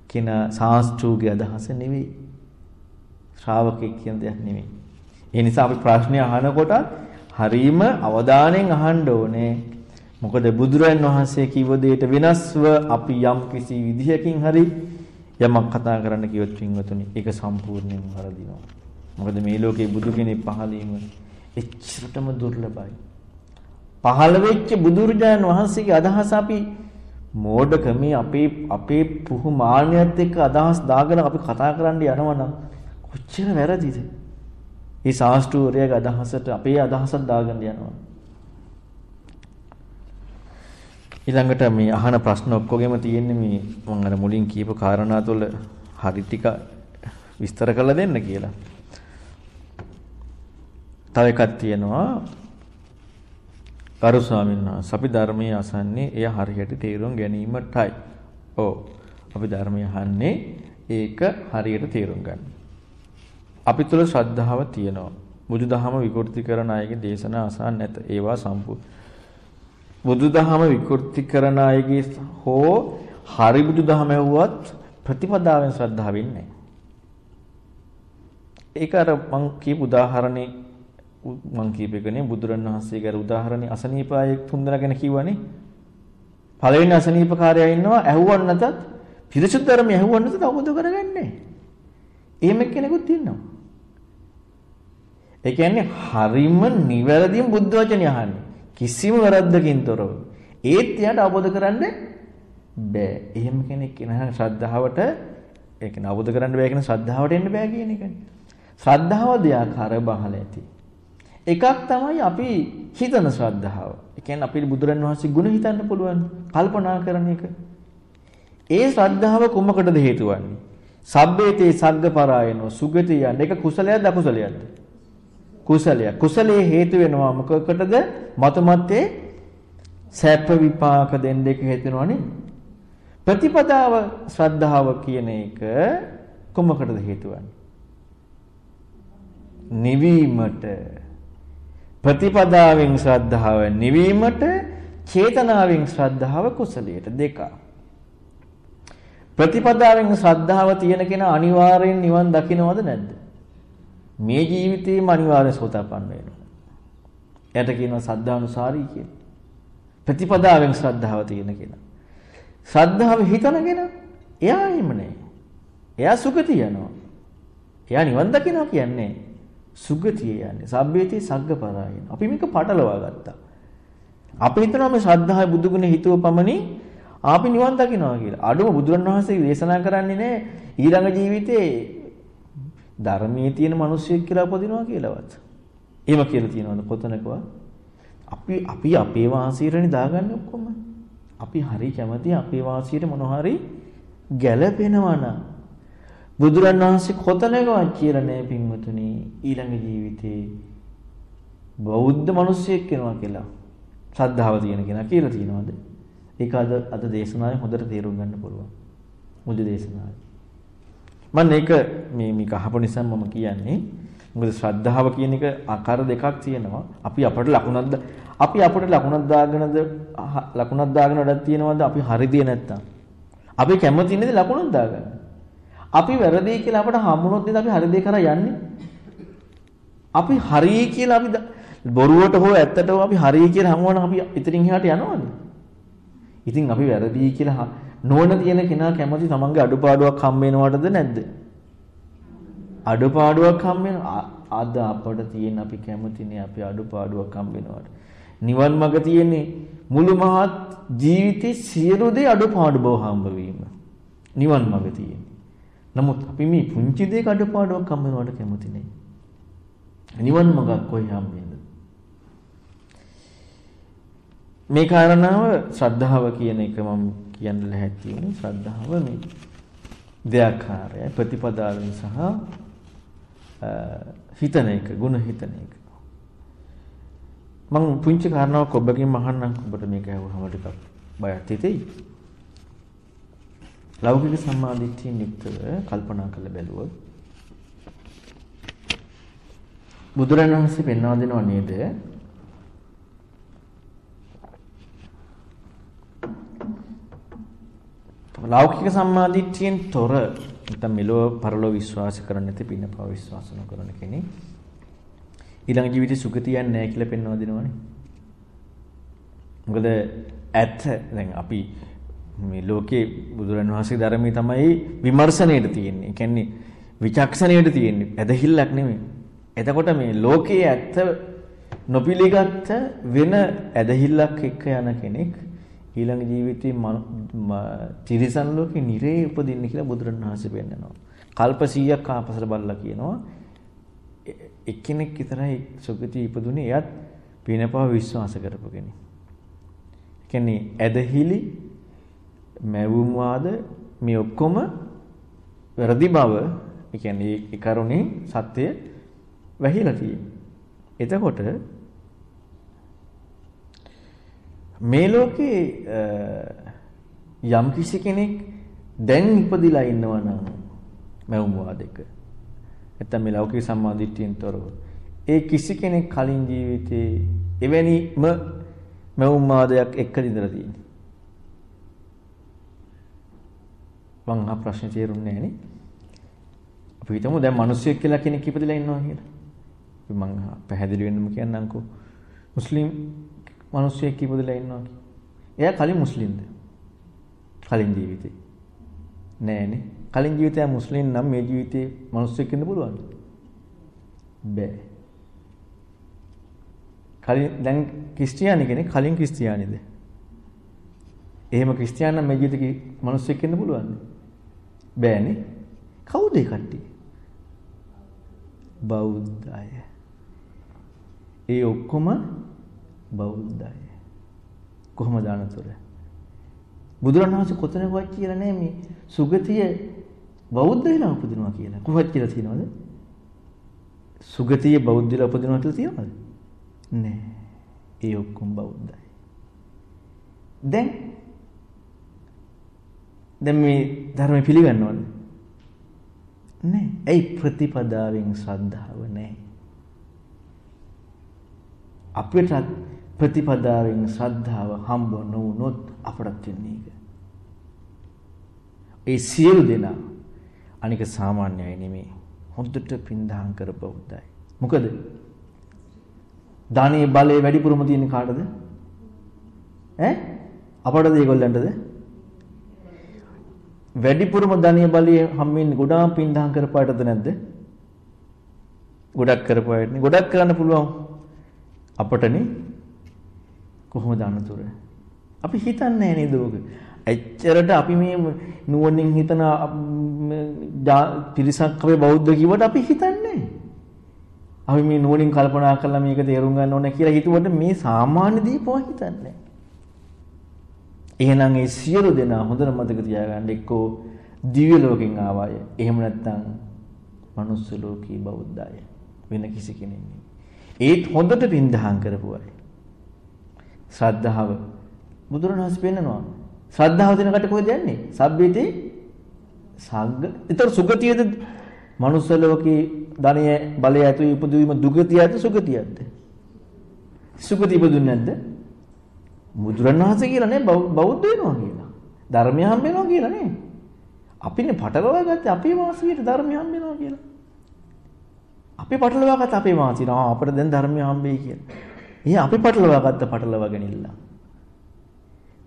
Speaker 1: කියන ශාස්ත්‍රූගේ අදහස නෙවෙයි. ශ්‍රාවකෙක් කියන දෙයක් නෙවෙයි. ඒ නිසා අපි ප්‍රශ්නේ අහනකොට හරීම අවධානයෙන් අහන්න ඕනේ. මොකද බුදුරන් වහන්සේ කිව්ව දෙයට වෙනස්ව අපි යම් කිසි විදිහකින් හරි යමක් කතා කරන්න කිව්වොත් පින්වතුනි ඒක සම්පූර්ණයෙන් වරදිනවා. මොකද මේ ලෝකේ බුදු කෙනෙක් පහළ වීම එච්චරටම දුර්ලභයි. පහළ වෙච්ච බුදුරජාණන් වහන්සේගේ අදහස අපි මෝඩකමේ අපේ අපේ පුහු මාන්නයත් එක්ක අදහස් දාගෙන අපි කතා කරන්න යනවා නම් කොච්චර වැරදිද? මේ ශාස්ත්‍රූරයාගේ අදහසට අපේ අදහසක් දාගෙන යනවා. ඊළඟට මේ අහන ප්‍රශ්න ඔක්කොගෙම තියෙන්නේ මේ මම අර මුලින් කියපු කාරණා තුළ හරි ටික විස්තර කරලා දෙන්න කියලා. තව එකක් තියෙනවා ගරු ස්වාමීන් වහන්සේ අපි ධර්මයේ අසන්නේ එය හරියට තේරුම් ගැනීමටයි. ඔව්. අපි ධර්මය අහන්නේ ඒක හරියට තේරුම් ගන්න. අපි තුල ශ්‍රද්ධාව තියෙනවා. බුදුදහම විකෘති කරන අයගේ දේශනා අසන්න නැත. ඒවා සම්පූර්ණ. බුදුදහම විකෘති කරන අයගේ හෝ හරි බුදුදහම ඇහුවත් ප්‍රතිපදාවෙන් ශ්‍රද්ධාවෙන්නේ නැහැ. ඒක අර මං කියපු උදාහරණේ මං කියප එකනේ බුදුරණවහන්සේගේ අර උදාහරණේ අසනීපායෙක් තුන්දෙනා ගැන කිව්වනේ. පළවෙනි අසනීපකාරයා ඉන්නවා ඇහුවන් නැතත් පිරිසුදු ධර්මය ඇහුවන් නැතත් අවබෝධ කරගන්නේ. එහෙම කෙනෙකුත් ඉන්නවා. ඒ කියන්නේ හරිම නිවැරදිම බුද්ධ වචනේ අහන්නේ. කිසිම වැරද්දකින් තොරව. ඒත් එයාට අවබෝධ කරන්න බෑ. එහෙම කෙනෙක් ඉනහන ශ්‍රද්ධාවට ඒ කියන්නේ අවබෝධ කරන්න බෑ කියන ශ්‍රද්ධාවට එන්න බෑ කියන එකනේ. ශ්‍රද්ධාව දෙආකාර බහල ඇති. එකක් තමයි අපි හිතන ශ්‍රද්ධාව. ඒ කියන්නේ අපිට බුදුරන් වහන්සේ ගුණ හිතන්න පුළුවන් කල්පනා කරන එක. ඒ ශ්‍රද්ධාව කුමකටද හේතු වන්නේ? සබ්බේතේ සග්ගපරායනෝ සුගතිය යන එක කුසලයක්ද අකුසලයක්ද? කුසලයක්. කුසලයේ හේතු වෙනවා මොකකටද? මතමත්තේ සැප විපාක දෙන්න එක හේතු වෙනවනේ. ප්‍රතිපදාව ශ්‍රද්ධාව කියන එක කොමකටද හේතු වන්නේ? නිවීමට ප්‍රතිපදාවෙන් ශ්‍රද්ධාව නිවීමට චේතනාවෙන් ශ්‍රද්ධාව කුසලයට දෙක. ප්‍රතිපදාවෙන් ශ්‍රද්ධාව තියෙන කෙනා අනිවාර්යෙන් නිවන් දකින්නවද නැද්ද? මේ ජීවිතේම අනිවාර්යෙන් සෝතාපන්න වෙනවා. එයාට කියනවා සද්ධානුසාරී කියලා. ප්‍රතිපදාවෙන් ශ්‍රද්ධාව තියෙන කෙනා. ශ්‍රද්ධාව හිතන කෙනා එයා එහෙම නෑ. එයා සුගතිය යනවා. එයා නිවන් දකිනවා කියන්නේ සුගතිය යන්නේ. සබ්බේති සග්ගපරායන. අපි මේක පටලවා ගත්තා. අපි හිතනවා මේ ශ්‍රද්ධාවේ බුදුගුණ හිතුව පමණින් අපි නිවන් දකින්නවා කියලා. අඩුම බුදුරණවහන්සේ දේශනා කරන්නේ නෑ ඊළඟ ජීවිතේ ධර්මයේ තියෙන මිනිස්සෙක් කියලා උපදිනවා කියලාවත්. එහෙම කියලා තියෙනවද කොතනකවත්? අපි අපි අපේ වාසියරනේ දාගන්නේ ඔක්කොම. අපි හරි කැමති අපේ වාසියට මොනවා හරි ගැළපෙනවා නම් බුදුරන් වහන්සේ කොතනකවත් කියලා නැහැ පින්වතුනි ඊළඟ ජීවිතේ බෞද්ධ මිනිස්සෙක් වෙනවා කියලා. ශ්‍රද්ධාව තියෙන කෙනා කියලා තියෙනවද? ඒක අද අද දේශනාවේ හොඳට තේරුම් ගන්න පුළුවන්. මුදු දේශනාවේ. මම මේක මේ මේක අහපු නිසා මම කියන්නේ මොකද ශ්‍රද්ධාව කියන එක ආකාර දෙකක් තියෙනවා. අපි අපට ලකුණක් අපි අපට ලකුණක් දාගෙනද ලකුණක් දාගෙන වැඩක් තියෙනවද අපි හරිදිය නැත්තම්. අපි කැමති නේද ලකුණක් දාගන්න. අපි වැරදි කියලා අපට හම්බුනොත් නේද අපි හරි දේ කරා යන්නේ. අපි හරි කියලා අපි බොරුවට හෝ ඇත්තට හෝ අපි හරි කියලා හමුවනම් අපි ඉතින් එහාට යනවද? ඉතින් අපි වැරදි කියලා නෝන තියෙන කෙනා කැමති තමන්ගේ අඩුපාඩුවක් හම්බ වෙනවටද නැද්ද? අඩුපාඩුවක් හම්බ වෙන අද අපට තියෙන අපි කැමතිනේ අපි අඩුපාඩුවක් හම්බ වෙනවට. නිවන් මඟ තියෙන්නේ මුළු මහත් ජීවිතේ සියලු දේ අඩුපාඩු බව හම්බ වීම. නිවන් මඟ තියෙන්නේ. නමුත් අපි මේ පුංචි දෙයක අඩුපාඩුවක් හම්බ වෙනවට කැමති නෑ. නිවන් මඟක් කොයි හම්බෙන්නේ? මේ කාරණාව ශ්‍රද්ධාව කියන එක මම කියන්න ලැහැත්ති වෙන්නේ ශ්‍රද්ධාව මේ දෙයාකාරය ප්‍රතිපදාවෙන් සහ හිතන එක, ಗುಣ හිතන එක. මම පුංචි කාරණාවක් ඔබගෙන් අහන්නම් ඔබට මේක ඇහුවම ටිකක් බයක් හිතෙයි. ලෞකික සම්මාදිට්ඨියෙන් යුක්තව කල්පනා කරලා බැලුවොත් බුදුරණන් වහන්සේ පෙන්වා දෙනව නේද? ලෞකික සම්මාදිට්ඨියෙන් තොර නැත්නම් මෙලොව පරලොව විශ්වාස කරන්නේ නැති පින්නපව විශ්වාස නොකරන කෙනෙක් ඊළඟ ජීවිතේ සුගතියක් නැහැ කියලා පෙන්වා දෙනවනේ. මොකද ඇත්ත දැන් අපි මේ ලෝකේ බුදුරන් වහන්සේ ධර්මයේ තමයි විමර්ශනයේට තියෙන්නේ. ඒ කියන්නේ විචක්ෂණයට තියෙන්නේ. ඇදහිල්ලක් නෙමෙයි. එතකොට මේ ලෝකයේ ඇත්ත නොපිළිගත්ත වෙන ඇදහිල්ලක් එක්ක යන කෙනෙක් ඊළඟ ජීවිතේ තිරිසන් ලෝකේ නිරේ උපදින්න කියලා බුදුරණවහන්සේ පෙන්නනවා. කල්ප 100ක් ආපසට බලලා කියනවා එක්කෙනෙක් විතරයි සුගතිය ඉපදුනේ එයත් පිනපව විශ්වාස කරපු කෙනෙක්. කියන්නේ ඇදහිලි මැවුම් වාද මේ ඔක්කොම වැරදි බව ඒ කියන්නේ ඒ කරුණේ සත්‍ය වැහිලා තියෙනවා. එතකොට මේ ලෝකේ යම් කිසි කෙනෙක් දැන් ඉපදිලා ඉන්නවා නම් මැවුම් වාදයක නැත්නම් මේ ලෞකික සම්මාදිට්ඨියෙන් තොරව ඒ කිසි කෙනෙක් කලින් ජීවිතේ එවැනිම මැවුම් වාදයක් එක්ක ඉඳලා තියෙනවා. මං අහ ප්‍රශ්නේ තේරුන්නේ නැහැ නේ. අපි හිතමු දැන් මිනිස්සෙක් කියලා කෙනෙක් ඉපදලා ඉන්නවා කියලා. මං පැහැදිලි වෙන්නම කියන්නම්කෝ. මුස්ලිම් මිනිස්සෙක් ඉපදලා ඉන්නවා කියලා. එයා කලින් මුස්ලිම්ද? කලින් ජීවිතේ. නෑනේ. කලින් ජීවිතය මුස්ලිම් නම් මේ ජීවිතේ මිනිස්සෙක් වෙන්න පුළුවන්ද? බෑ. කලින් දැන් ක්‍රිස්තියානි කෙනෙක් කලින් ක්‍රිස්තියානිද? එහෙම ක්‍රිස්තියානි නම් මේ ජීවිතේ මිනිස්සෙක් වෙන්න පුළුවන්ද? බෑනේ. කවුද ඒ කට්ටිය? බෞද්ධය. ඒ ඔක්කොම බෞද්ධය. කොහොමද අනතුර? බුදුරණවහන්සේ කොතනකවත් කියලා නැහැ මේ සුගතිය බෞද්ධ වෙලා උපදිනවා කියලා. කොහොමද කියලා තියෙනවද? සුගතිය බෞද්ධ වෙලා උපදිනවා කියලා තියෙනවද? නෑ. ඒ ඔක්කොම බෞද්ධයි. දැන් දැන් මේ ධර්ම පිළිගන්නවද? නෑ. ඇයි ප්‍රතිපදාවෙන් ශ්‍රද්ධාව නැහැ? අපිට ප්‍රතිපදාවෙන් ශ්‍රද්ධාව හම්බ නොවුනොත් අපට වෙන්නේ ඒක. ඒ සියලු දෙනා අනික සාමාන්‍යයි නෙමෙයි. හොඳට පින්දහම් කර බෞද්ධයි. මොකද? දානේ බලේ වැඩිපුරම තියෙන කාටද? ඈ? අපටද ඒගොල්ලන්ටද? වැඩිපුරම ධනිය බලය හම්බෙන්නේ ගොඩාක් පින්දහම් කරපාටද නැද්ද? ගොඩක් කරපායටනේ. ගොඩක් කරන්න පුළුවන් අපටනේ කොහොමද අනතුර? අපි හිතන්නේ නේද ඕක? එච්චරට අපි මේ නුවණින් හිතන පිරිසක් අපේ බෞද්ධ කිව්වට අපි හිතන්නේ අපි මේ නුවණින් කල්පනා කරලා මේක තේරුම් ගන්න ඕනේ කියලා හිතුවට මේ සාමාන්‍ය දීපුවා හිතන්නේ. එහෙනම් ඒ සියලු දෙනා හොඳට මතක තියාගන්න එක්කෝ දිව්‍ය ලෝකෙන් ආවාය. එහෙම නැත්නම් මනුස්ස ලෝකී බෞද්ධය. වෙන කිසි කෙනෙක් නෙමෙයි. ඒත් හොඳට පින්දහම් කරපු අය. ශ්‍රද්ධාව බුදුරණවහන්සේ පෙන්නනවා. ශ්‍රද්ධාව දෙන කට කොහෙද යන්නේ? සබ්බේතේ සග්ග. ඒතර සුගතියද මනුස්ස ලෝකේ ධනය බලය ඇතු ඉපදුවීම දුගතියද සුගතියද? සුගති ඉපදුන්නේ නැද්ද? බුදුරණවහන්සේ කියලා නේ බෞද්ධ වෙනවා කියලා. ධර්මය හම්බ වෙනවා කියලා නේ. අපිනේ පටලවා ගත්තේ අපේ වාසියට ධර්මය හම්බ වෙනවා කියලා. අපි පටලවා ගත්ත අපේ වාසියට ආ අපිට දැන් ධර්මය හම්බෙයි කියලා. ඒ අපි පටලවා ගත්ත පටලවාගෙන ඉල්ලා.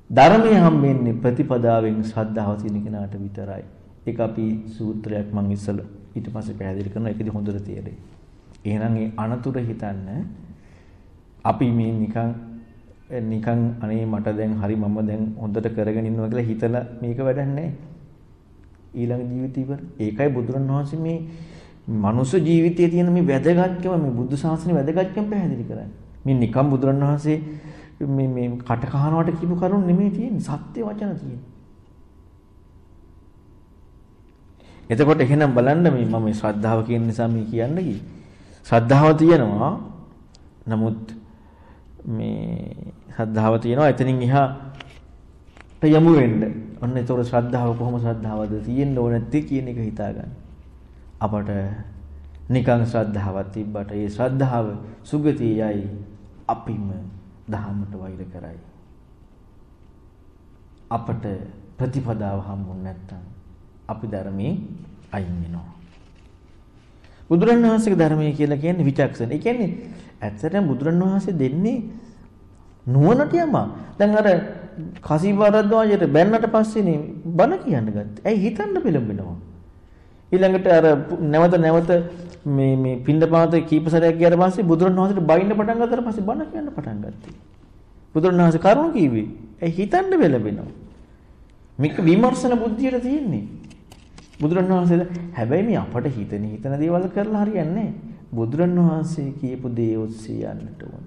Speaker 1: ධර්මයේ හම්බෙන්නේ ප්‍රතිපදාවෙන් ශ්‍රද්ධාව තියෙන කෙනාට විතරයි. ඒක අපි සූත්‍රයක් මම ඉස්සල ඊට පස්සේ පැහැදිලි කරනවා. ඒකදී හොඳට තේරෙයි. එහෙනම් ඒ අනතුර හිතන්න අපි මේ නිකන් නිකන් අනේ මට දැන් හරි මම දැන් හොඳට කරගෙන ඉන්නවා කියලා හිතලා මේක වැඩක් නැහැ. ඊළඟ ජීවිතය ඉවර. ඒකයි බුදුරණවහන්සේ මේ මනුෂ්‍ය ජීවිතයේ තියෙන මේ වැදගත්කම මේ බුද්ධ ශාසනයේ වැදගත්කම පැහැදිලි කරන්නේ. මේ නිකම් බුදුරණවහන්සේ මේ මේ කට කහනවට කියපු කරුණ නෙමෙයි තියෙන්නේ. සත්‍ය වචන තියෙන්නේ. එතකොට එහෙනම් බලන්න මේ මම ශ්‍රද්ධාව කියන නිසා මේ කියන්න ගියේ. ශ්‍රද්ධාව තියෙනවා. නමුත් මේ ශ්‍රද්ධාව තියෙනවා එතනින් එහාට යමු වෙන්න. ඔන්න ඒතකොට ශ්‍රද්ධාව කොහොම ශ්‍රද්ධාවද තියෙන්න ඕන නැත්තේ කියන එක හිතාගන්න. අපට නිකං ශ්‍රද්ධාවක් තිබ්බට ඒ ශ්‍රද්ධාව සුගතියයි අපිම දහමට වෛර කරයි. අපට ප්‍රතිපදාව හම්බුනේ නැත්තම් අපි ධර්මයේ අයින් වෙනවා. බුදුරණවහන්සේගේ ධර්මයේ කියලා කියන්නේ විචක්ෂණ. ඒ කියන්නේ ඇත්තටම බුදුරණවහන්සේ දෙන්නේ නුවණට යම. දැන් අර කසීවරද්වාජයට බැන්නට පස්සේනේ බණ කියන්න ගත්තේ. ඇයි හිතන්න පෙළඹෙනවා. ඊළඟට අර නැවත නැවත මේ මේ පින්දපාතේ කීප සැරයක් ගියාට පස්සේ බුදුරණවහන්සේට බයින්න පටන් ගත්තට පස්සේ බණ කියන්න පටන් ගත්තා. බුදුරණවහන්සේ කරුණ කීවේ. ඇයි හිතන්න පෙළඹෙනවා. මේක විමර්ශන බුද්ධියට තියෙන්නේ. බුදුරණවහන්සේ හැබැයි මේ අපට හිතෙන හිතන දේවල් කරලා හරියන්නේ නැහැ. බුදුරණවහන්සේ කියපු දේ ඔස්සේ යන්නට ඕන.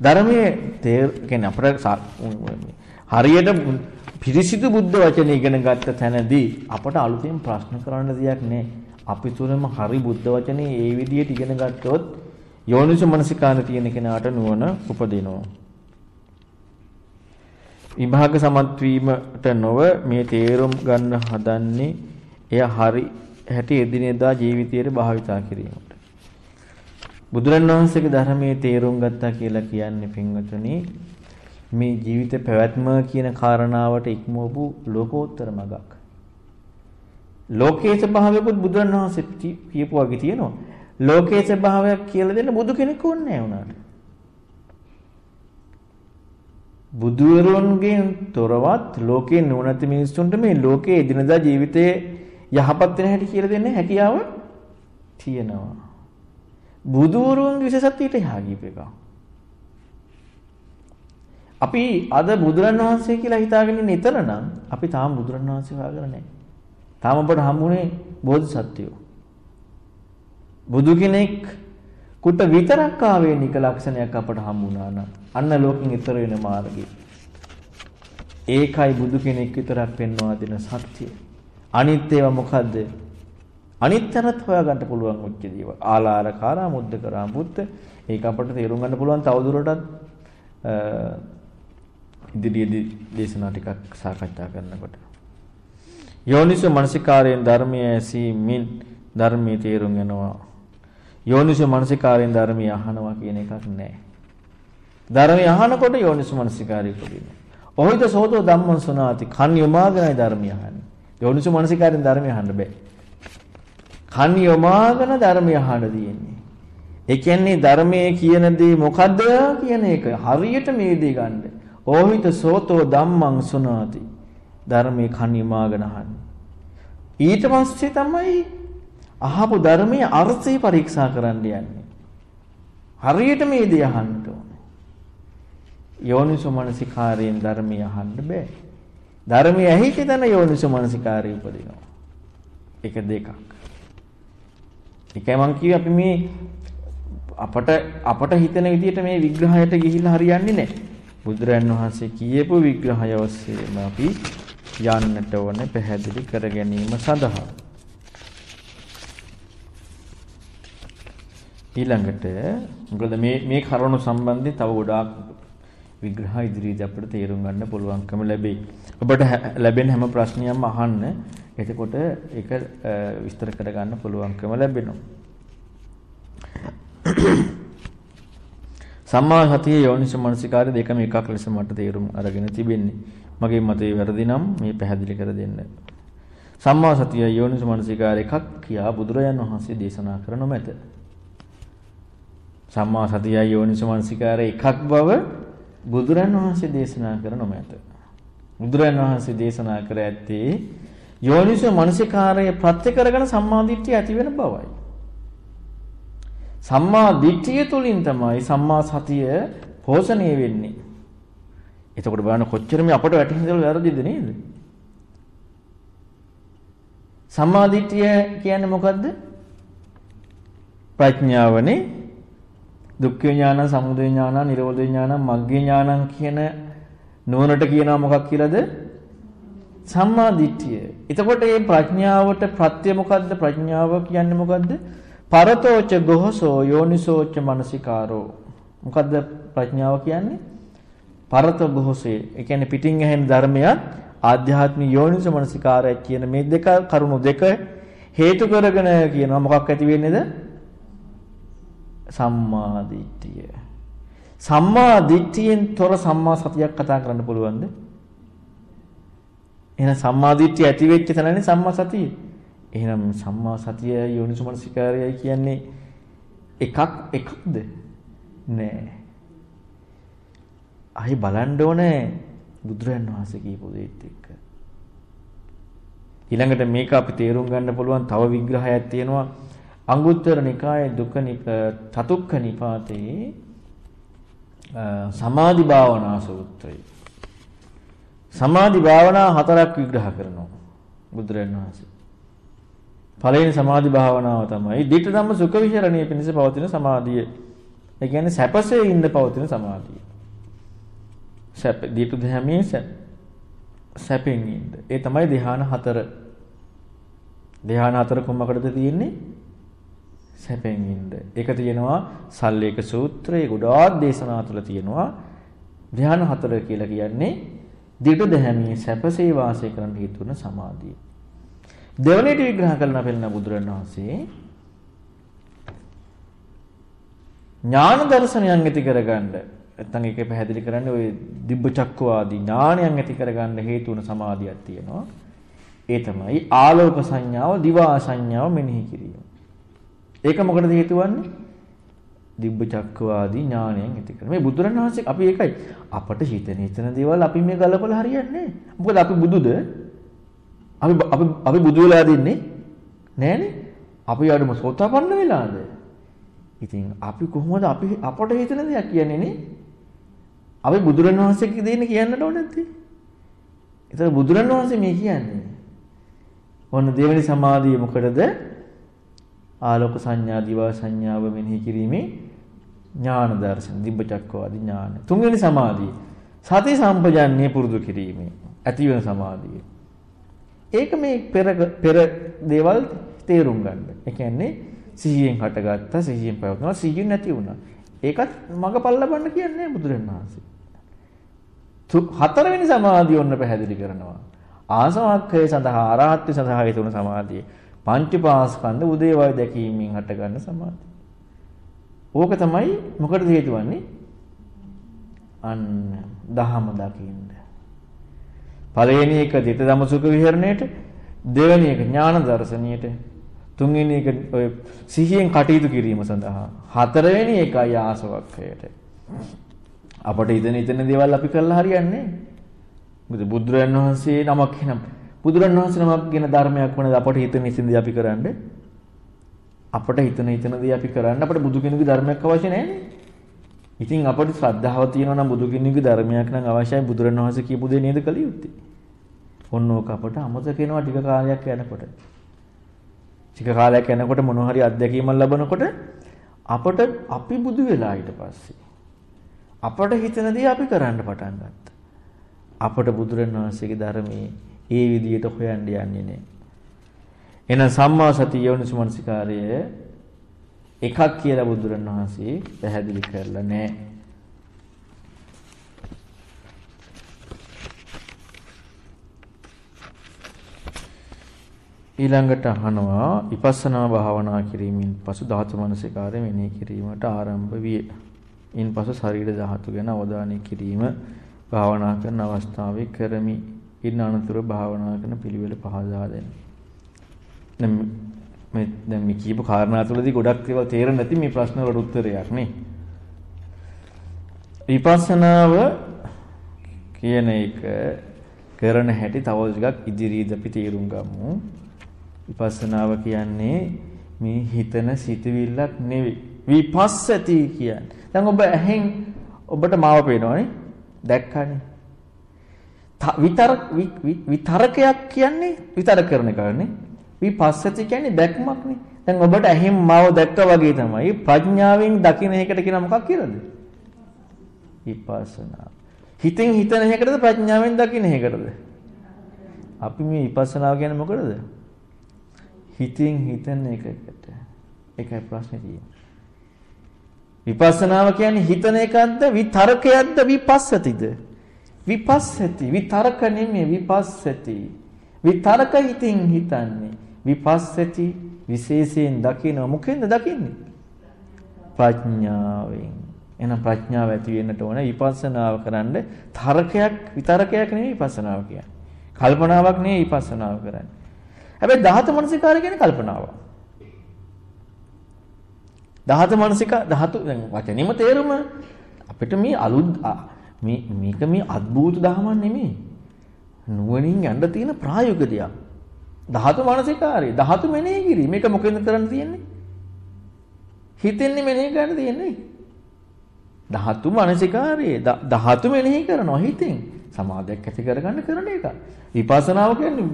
Speaker 1: ධර්මයේ තේ කියන්නේ අපට හරියට පිරිසිදු බුද්ධ වචන ඉගෙන ගත්ත තැනදී අපට අලුතෙන් ප්‍රශ්න කරන්න දෙයක් නැහැ. අපි තුනම හරි බුද්ධ වචනේ ඒ විදිහට ඉගෙන ගත්තොත් යෝනිසු මනසිකාන තියෙන කෙනාට නුවණ උපදිනවා. විභාග සමත් වීමට නොව මේ තේරුම් ගන්න හදන්නේ එය හරි හැටි එදිනෙදා ජීවිතයේ භාවිතා කිරීමට. බුදුරණවහන්සේගේ ධර්මයේ තේරුම් ගත්තා කියලා කියන්නේ පින්වතුනි මේ ජීවිත පැවැත්ම කියන කාරණාවට ඉක්මවපු ලෝකෝත්තර මගක්. ලෝකයේ ස්වභාවයකුත් බුදුරණවහන්සේ කියපු වගේ තියෙනවා. ලෝකයේ ස්වභාවයක් කියලා දෙන්න බුදු කෙනෙක් ඕනේ නැහැ උනාට. බුදුවරුන්ගෙන් තොරවත් ලෝකේ නුවණැති මිනිස්සුන්ට මේ ලෝකයේ එදිනදා ජීවිතයේ යහපත් වෙන හැටි කියලා දෙන්න හැකියාව තියෙනවා. බුදුවරුන්ගේ විශේෂත්වයට එහා ගියප එක. අපි අද බුදුරන් වහන්සේ කියලා හිතාගෙන ඉන්න ඉතන නම් අපි තාම බුදුරන් වහන්සේ හොයාගෙන නැහැ. තාම අපට හම්බුනේ බෝධිසත්වයෝ. බුදු කෙනෙක් කුට විතරක් ආවේ නික ලක්ෂණයක් අපට හම්බුණා නම් අන්න ලෝකෙන් ඈතර වෙන මාර්ගය. ඒකයි බුදු කෙනෙක් විතරක් පෙන්වා දෙන සත්‍යය. අනිත් ඒවා මොකද්ද? අනිත්තරත් හොයාගන්න පුළුවන් උච්ච දේවල්. ආලාරකාරා මුද්දකරා බුද්ධ ඒක අපට තේරුම් ගන්න පුළුවන් තවදුරටත් ඉදිරියේදී දේශනා ටිකක් සාකච්ඡා කරනකොට. යෝනිසෝ මනසිකාරයෙන් ධර්මයේ ඇසීමින් ධර්මයේ තේරුම් යනවා. යෝනිසෝ මනසිකාරයෙන් ධර්මය අහනවා කියන එකක් නැහැ. ධර්මය අහනකොට යෝනිසෝ මනසිකාරය උපදිනවා. ඔහිත සෝතෝ ධම්මං සුනාති කන් යොමාගෙනයි ධර්මය අහන්නේ. යෝනිසෝ මනසිකාරයෙන් ධර්මය අහන්න බෑ. කන් යොමාගෙන ධර්මය අහන්න තියෙන්නේ. ඒ කියන්නේ ධර්මයේ කියන දේ මොකද්ද කියන එක හරියට මේ දේ ගන්න. ඕහිත සෝතෝ ධම්මං සුනාති. ධර්මයේ කන් යොමාගෙන අහන්නේ. ඊට පස්සේ තමයි අහපු ධර්මයේ අර්ථය පරීක්ෂා කරන්න යන්නේ. හරියට මේ දේ අහන්න ඕනේ. යෝනිසෝ මනසිකාරයෙන් ධර්මය අහන්න බෑ. ධර්මය ඇහිච්ච තැන යෝනිසෝ මනසිකාරය උපදිනවා. එක දෙකක්. ඒකයි මම කිව්වේ අපි මේ අපට අපට හිතන විදිහට මේ විග්‍රහයට ගිහිල්ලා හරියන්නේ නැහැ. බුදුරයන් වහන්සේ කියපු විග්‍රහය ඔස්සේම අපි යන්නට ඕනේ පැහැදිලි කර ගැනීම සඳහා. ඊළඟට මොකද මේ මේ කරුණු සම්බන්ධයෙන් තව ගොඩාක් විග්‍රහ ඉදිරියේදී අපිට තේරුම් ගන්න පුළුවන්කම ලැබෙයි. ඔබට ලැබෙන හැම ප්‍රශ්නයක්ම අහන්න. එතකොට ඒක විස්තර කර ගන්න පුළුවන්කම ලැබෙනවා. සම්මා සතිය යෝනිස මනසිකාරය දෙකම එකක් ලෙස මට තේරුම් අරගෙන තිබෙන්නේ. මගේ මතේ වැරදි නම් මේ පැහැදිලි කර දෙන්න. සම්මා සතිය යෝනිස මනසිකාරය එකක් කියා බුදුරජාන් වහන්සේ දේශනා කර නොමැත. සම්මා සතියයි යෝනිසමනසිකාරය එකක් බව බුදුරන් වහන්සේ දේශනා කර නොමැත. බුදුරන් වහන්සේ දේශනා කර ඇත්තේ යෝනිසෝ මනසිකාරය ප්‍රත්‍ය කරගෙන සම්මාදිට්ඨිය ඇති වෙන බවයි. සම්මා දිට්ඨිය තුලින් තමයි සම්මා සතිය පෝෂණය වෙන්නේ. එතකොට බලන්න කොච්චර මේ අපට වැටහිඳලා වැරදිද නේද? සම්මා දිට්ඨිය කියන්නේ මොකද්ද? ප්‍රඥාවනේ දුක්ඛ ඥාන, සමුදය ඥාන, නිරෝධ ඥාන, මග්ගේ ඥානං කියන නුවණට කියනවා මොකක් කියලාද? සම්මා දිට්ඨිය. එතකොට මේ ප්‍රඥාවට ප්‍රත්‍ය මොකද්ද? ප්‍රඥාව කියන්නේ මොකද්ද? පරතෝච ගොහසෝ යෝනිසෝච මනසිකාරෝ. මොකද්ද ප්‍රඥාව කියන්නේ? පරත ගොහසේ. ඒ කියන්නේ පිටින් ඇහෙන ධර්මයක් ආධ්‍යාත්මික යෝනිසෝ මනසිකාරය කියන මේ දෙක කරුණු දෙක හේතු කරගෙන කියනවා මොකක් ඇති වෙන්නේද? සම්මා දිට්ඨිය. සම්මා දිට්ඨියෙන් තොර සම්මා සතියක් කතා කරන්න පුළුවන්ද? එහෙනම් සම්මා දිට්ඨිය ඇති වෙච්ච තැනනේ සම්මා සතිය. එහෙනම් සම්මා සතිය යෝනිසමනසිකාරයයි කියන්නේ එකක් එකක්ද? නෑ. අහි බලන්න ඕනේ බුදුරයන් වහන්සේ කියපු දෙයත් එක්ක. ඊළඟට මේක අපි තේරුම් ගන්න පුළුවන් තව විග්‍රහයක් තියෙනවා අංගුත්තර නිකායේ දුක චතුක්ක නිපාතේ සමාධි භාවනා සූත්‍රය. සමාධි භාවනා හතරක් විග්‍රහ කරනවා බුදුරජාණන් වහන්සේ. පළවෙනි සමාධි භාවනාව තමයි ධිට ධම්ම සුඛ විහරණය පිණිස පවතින සමාධිය. ඒ කියන්නේ සැපසේ ඉන්න පවතින සමාධිය. සැප ධිට ධම්මේ සැපෙන් ඉන්න. ඒ තමයි ධ්‍යාන හතර. ධ්‍යාන හතර කොමකටද තියෙන්නේ? සැපෙන් ඉන්න. ඒක තියෙනවා සල්ලේක සූත්‍රයේ ගොඩාක් දේශනා තුළ තියෙනවා. ධ්‍යාන හතර කියලා කියන්නේ දිටු දැහැමියේ සැපසේ වාසය කරන්න හේතු වන සමාධිය. දෙවනේට විග්‍රහ කරන පෙළන බුදුරණවහන්සේ ඥාන දර්ශනයන් ඇති කරගන්න නැත්නම් ඒක පැහැදිලි කරන්නේ ওই දිබ්බ චක්කවාදී ඥානයන් ඇති කරගන්න හේතු වන සමාධියක් තියෙනවා. ඒ තමයි ආලෝක සංඥාව, දිවා සංඥාව මෙනෙහි කිරීම. ඒක මොකටද හේතු වන්නේ? දිබ්බ චක්කවාදී ඥානයෙන් ඇති කරන. මේ බුදුරණවහන්සේ අපි ඒකයි අපට හිතෙන හිතන දේවල් අපි මේ ගලපලා හරියන්නේ මොකද අපි බුදුද? අපි අපි අපි බුදු වෙලා දින්නේ නෑනේ. අපි අඩුම සෝතාපන්න වෙලාද? ඉතින් අපි කොහොමද අපි අපට හිතන දෙයක් කියන්නේ නේ? අපි බුදුරණවහන්සේගේ දෙන්නේ කියන්නට ඕනේ නැත්තේ. ඒතර බුදුරණවහන්සේ මේ කියන්නේ. ඔන්න දෙවෙනි සමාධිය මොකටද? ආලෝක සංඥා දිවා සංඥාව මෙනෙහි කිරීමේ ඥාන දර්ශන දිබ්බ චක්කවාදී ඥාන. තුන්වෙනි සමාධිය සති සම්පජන්ණය පුරුදු කිරීමේ ඇති වෙන සමාධිය. ඒක මේ පෙර පෙර දේවල් තේරුම් ගන්න. ඒ කියන්නේ සිහියෙන් හටගත්තා සිහියෙන් පැවතුණා සිහියෙන් නැති වුණා. ඒකත් මගපල් ලබන්න කියන්නේ බුදුරණවහන්සේ. හතරවෙනි සමාධිය ඔන්න පැහැදිලි කරනවා. ආසවක්ඛය සඳහා අරහත්ත්ව සඳහා හේතුන සමාධිය. පංචපාස්කන්ධ උදේවය දැකීමෙන් හටගන්න සමාධිය. ඕක තමයි මොකටද හේතු වන්නේ? අන්න දහම දකින්න. පළවෙනි එක දිට දමසුක විහරණයට, දෙවෙනි එක ඥාන දර්ශනියට, තුන්වෙනි එක ඔය සිහියෙන් කටයුතු කිරීම සඳහා, හතරවෙනි එකයි ආසවක්ඛයට. අපට ඉදෙන ඉතන දේවල් අපි කරලා හරියන්නේ. නැහැ. බුදුරජාණන් වහන්සේ නමක් එනම් බුදුරන් වහන්සේ නමක් කියන ධර්මයක් වුණාද අපට හිතෙන ඉසින්දී අපි කරන්නේ? අපට හිතන හිතන දේ අපි කරන්න. අපට බුදු කෙනෙකුගේ ධර්මයක් අවශ්‍ය නැහැ ඉතින් අපට ශ්‍රද්ධාව තියෙනවා නම් බුදු කෙනෙකුගේ ධර්මයක් නම් අවශ්‍යයි බුදුරන් වහන්සේ කියපු දේ නේද කළ යුත්තේ. ඔන්න ඕක අපට අමතක වෙනවා ටික කාලයක් යනකොට. ටික කාලයක් යනකොට මොන හරි අත්දැකීමක් ලැබනකොට අපට අපි බුදු වෙලා ඊට පස්සේ අපට හිතන දේ අපි කරන්න පටන් ගත්තා. අපට බුදුරන් වහන්සේගේ ධර්මයේ ඒ විදිහට හොයන්න යන්නේ නැහැ. එහෙනම් සම්මා සතිය යෝනිසමනසිකාරය එකක් කියලා බුදුරණවහන්සේ පැහැදිලි කරලා නැහැ. ඊළඟට අහනවා විපස්සනා භාවනා කිරීමෙන් පසු ධාතු මනසිකාරය මෙනෙහි කිරීමට ආරම්භ විය. ඉන්පසු ශරීර ධාතු ගැන අවධානය කිරීම භාවනා කරන අවස්ථාවේ කරමි. ඉන්න අනතුරු භාවනා කරන පිළිවෙල පහදා දෙන්න. දැන් මේ දැන් මේ කියපු කාරණා තුළදී ගොඩක් ඒවා තේරෙන්නේ නැති මේ ප්‍රශ්න වලට උත්තරයක් නේ. විපස්සනාව කියන එක කරන හැටි තව ටිකක් ඉදිරියේදී අපි තේරුම් ගමු. විපස්සනාව කියන්නේ මේ හිතන සිතවිල්ලක් නෙවෙයි. විපස්සති කියන්නේ. දැන් ඔබ ඇහෙන් ඔබට මාව පේනවනේ. දැක්කනේ. විතරක් විතරකයක් කියන්නේ විතර කරන එකනේ. විපස්සති කියන්නේ දැක්මක්නේ. දැන් ඔබට ඇහෙන් මාව දැක්කා වගේ තමයි ප්‍රඥාවෙන් දකින්න එකට කියන මොකක් කියලාද? විපස්සනා. හිතෙන් හිතන එකටද ප්‍රඥාවෙන් දකින්න එකටද? අපි මේ විපස්සනාව කියන්නේ මොකටද? හිතින් හිතන එකකට. ඒකයි ප්‍රශ්නේ තියෙන්නේ. විපස්සනාව කියන්නේ හිතන එකක්ද විතරකයක්ද විපස්සතිද? විපස්සති විතරක නෙමෙයි විපස්සති. විතරක හිතින් හිතන්නේ. විපස්සති විශේෂයෙන් දකින මොකෙන්ද දකින්නේ? ප්‍රඥාවෙන්. එහෙනම් ප්‍රඥාව ඇති වෙන්නට ඕන විපස්සනාව කරන්න තරකයක් විතරකයක් නෙමෙයි විපස්සනාව කියන්නේ. කල්පනාවක් නෙමෙයි විපස්සනාව කරන්නේ. හැබැයි ධාතු මනසිකාරය කියන්නේ කල්පනාවක්. ධාතු මනසික ධාතු දැන් වචනේම තේරුම අපිට මේ අලුත් මේ මේක මේ අద్භූත දහමක් නෙමෙයි. නුවණින් යන්න තියෙන ප්‍රායෝගික දෙයක්. ධාතු මනසිකාරය ධාතු මෙනෙහි කිරීම මේක මොකෙන්ද කරන්න තියෙන්නේ? හිතෙන්නේ මෙනෙහි කරන්න තියෙන්නේ. ධාතු මනසිකාරයේ ධාතු මෙනෙහි කරනවා හිතෙන්. සමාධියක් ඇති කරගන්න කරන එක. විපස්සනාව කියන්නේ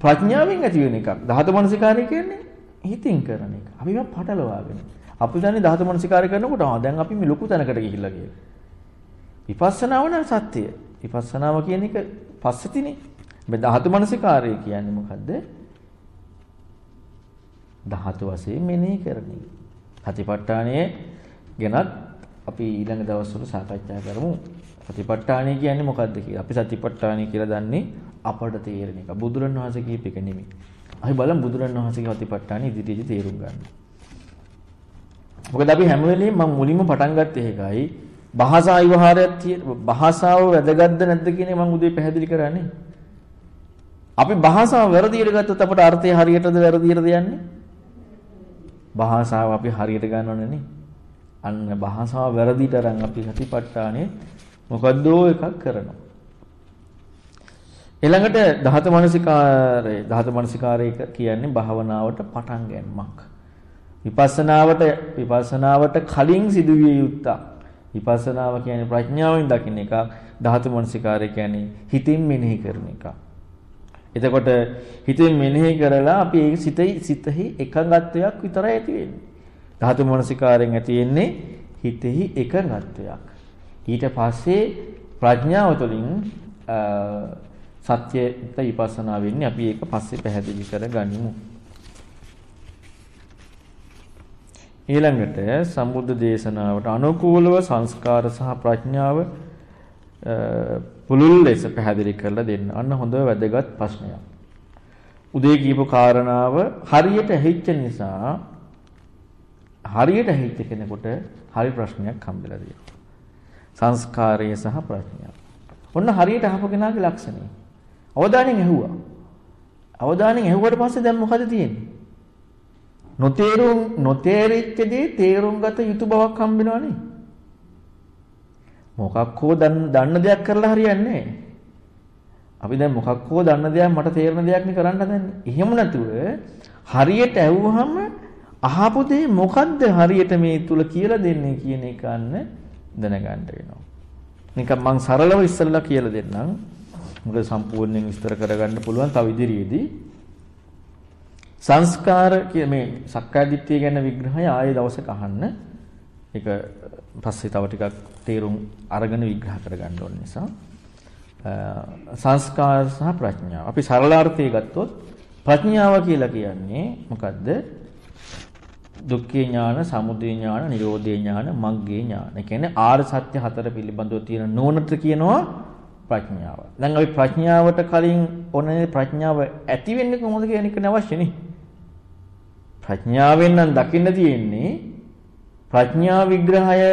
Speaker 1: ප්‍රඥාවෙන් ඇති වෙන එකක්. ධාතු මනසිකාරය කියන්නේ හිතින් කරන එක. අපි මේවා පටලවාගෙන. අපි දන්නේ ධාතු මනසිකාරය කරනකොට ආ දැන් අපි මේ ලොකු තැනකට ගිහිල්ලා කියලා. විපස්සනාව නම් සත්‍යය. විපස්සනාව කියන එක පස්සතිනේ. මේ ධාතු මනසිකාරය කියන්නේ මොකද්ද? ධාතු වශයෙන් මෙනෙහි කරන එක. සතිපට්ඨානයේ ගැනත් අපි ඊළඟ දවස්වල සාකච්ඡා කරමු. සතිපට්ඨානය කියන්නේ මොකද්ද කියලා. අපි සතිපට්ඨානය කියලා දන්නේ අපට තේරෙන එක. බුදුරණවහන්සේ කියප එක නෙමෙයි. අපි බලමු බුදුරණවහන්සේගේ සතිපට්ඨානය ඉදිරියේදී තේරුම් ගන්න. මොකද අපි හැම වෙලෙම මම මුලින්ම පටන් ගත්තේ ඒකයි. භාෂා විවහාරයක් තියෙන භාෂාව වැදගත්ද නැද්ද කියන එක මම උදේ පැහැදිලි කරන්නේ. අපි භාෂාව වැරදියට ගත්තොත් අපට අර්ථය හරියටද වැරදියටද යන්නේ? භාෂාව අපි හරියට ගන්නවනේ නේ. අන්න භාෂාව වැරදිට අරන් අපි සතිපට්ඨානේ මොකද්දෝ එකක් කරනවා. ඊළඟට ධාතු මනසිකාරය ධාතු මනසිකාරය කියන්නේ භාවනාවට පටන් ගැනීමක්. විපස්සනාවට විපස්සනාවට කලින් සිදුවිය යුත්තක්. විපස්සනාව කියන්නේ ප්‍රඥාවෙන් දකින්න එකක්. ධාතු මනසිකාරය කියන්නේ හිතින් මෙනෙහි කරන එකක්. එතකොට හිතෙන් මෙනෙහි කරලා අපි ඒ සිතේ සිතෙහි එකඟත්වයක් විතරයි ඇති වෙන්නේ. ධාතු මනසිකාරයෙන් ඇති වෙන්නේ හිතෙහි එකඟත්වයක්. ඊට පස්සේ ප්‍රඥාව තුළින් සත්‍යයට විපස්සනා වෙන්නේ අපි ඒක පස්සේ පැහැදිලි කරගනිමු. ඊළඟට සම්බුද්ධ දේශනාවට අනුකූලව සංස්කාර සහ ප්‍රඥාව පුළුල් ලෙස පැහැදිලි කරලා දෙන්න. අන්න හොඳ වැදගත් ප්‍රශ්නයක්. උදේ කියපු කාරණාව හරියට ඇහිච්ච නිසා හරියට ඇහිච්ච කෙනෙකුට හරි ප්‍රශ්නයක් හම්බෙලා තියෙනවා. සංස්කාරය සහ ප්‍රඥාව. ඔන්න හරියට අහපු කෙනාගේ ලක්ෂණය. අවධානයෙන් ඇහුවා. අවධානයෙන් ඇහුවට පස්සේ දැන් මොකද තියෙන්නේ? නොතේරුම් නොතේරිච්ච දේ තේරුම් ගත යුතු බවක් හම්බෙනවනේ. මොකක් හෝ දන්න දෙයක් කරලා හරියන්නේ අපි දැන් මොකක් හෝ දන්න දෙයක් මට තේරෙන දෙයක් නේ කරන්න හදන්නේ. එහෙම නැතුව හරියට ඇහුවහම අහපු දේ මොකද්ද හරියට මේ තුල කියලා දෙන්නේ කියන එක අන්න දැනගන්න වෙනවා. නිකන් මං සරලව ඉස්සෙල්ලා කියලා දෙන්නම්. මොකද සම්පූර්ණයෙන් විස්තර කරගන්න පුළුවන් තව ඉදිරියේදී. සංස්කාර කිය මේ සක්කාය දිට්ඨිය ගැන විග්‍රහය ආයේ දවසක අහන්න. ඒක පස්සේ තව ටිකක් තේරුම් අරගෙන විග්‍රහ කරගන්න ඕන නිසා සංස්කාර සහ ප්‍රඥාව. අපි සරලාර්ථය ගත්තොත් ප්‍රඥාව කියලා කියන්නේ මොකද්ද? දුක්ඛේ ඥාන, සමුදය ඥාන, නිරෝධේ ඥාන, මග්ගේ ඥාන. ඒ කියන්නේ ආර්ය සත්‍ය හතර පිළිබඳව තියෙන නුවණට කියනවා ප්‍රඥාව. දැන් අපි ප්‍රඥාවට කලින් ඕනේ ප්‍රඥාව ඇති වෙන්නේ කොහොමද කියන එක නවශ්‍ය නේ. ප්‍රඥාවෙන් නම් දකින්න තියෙන්නේ ප්‍රඥා විග්‍රහය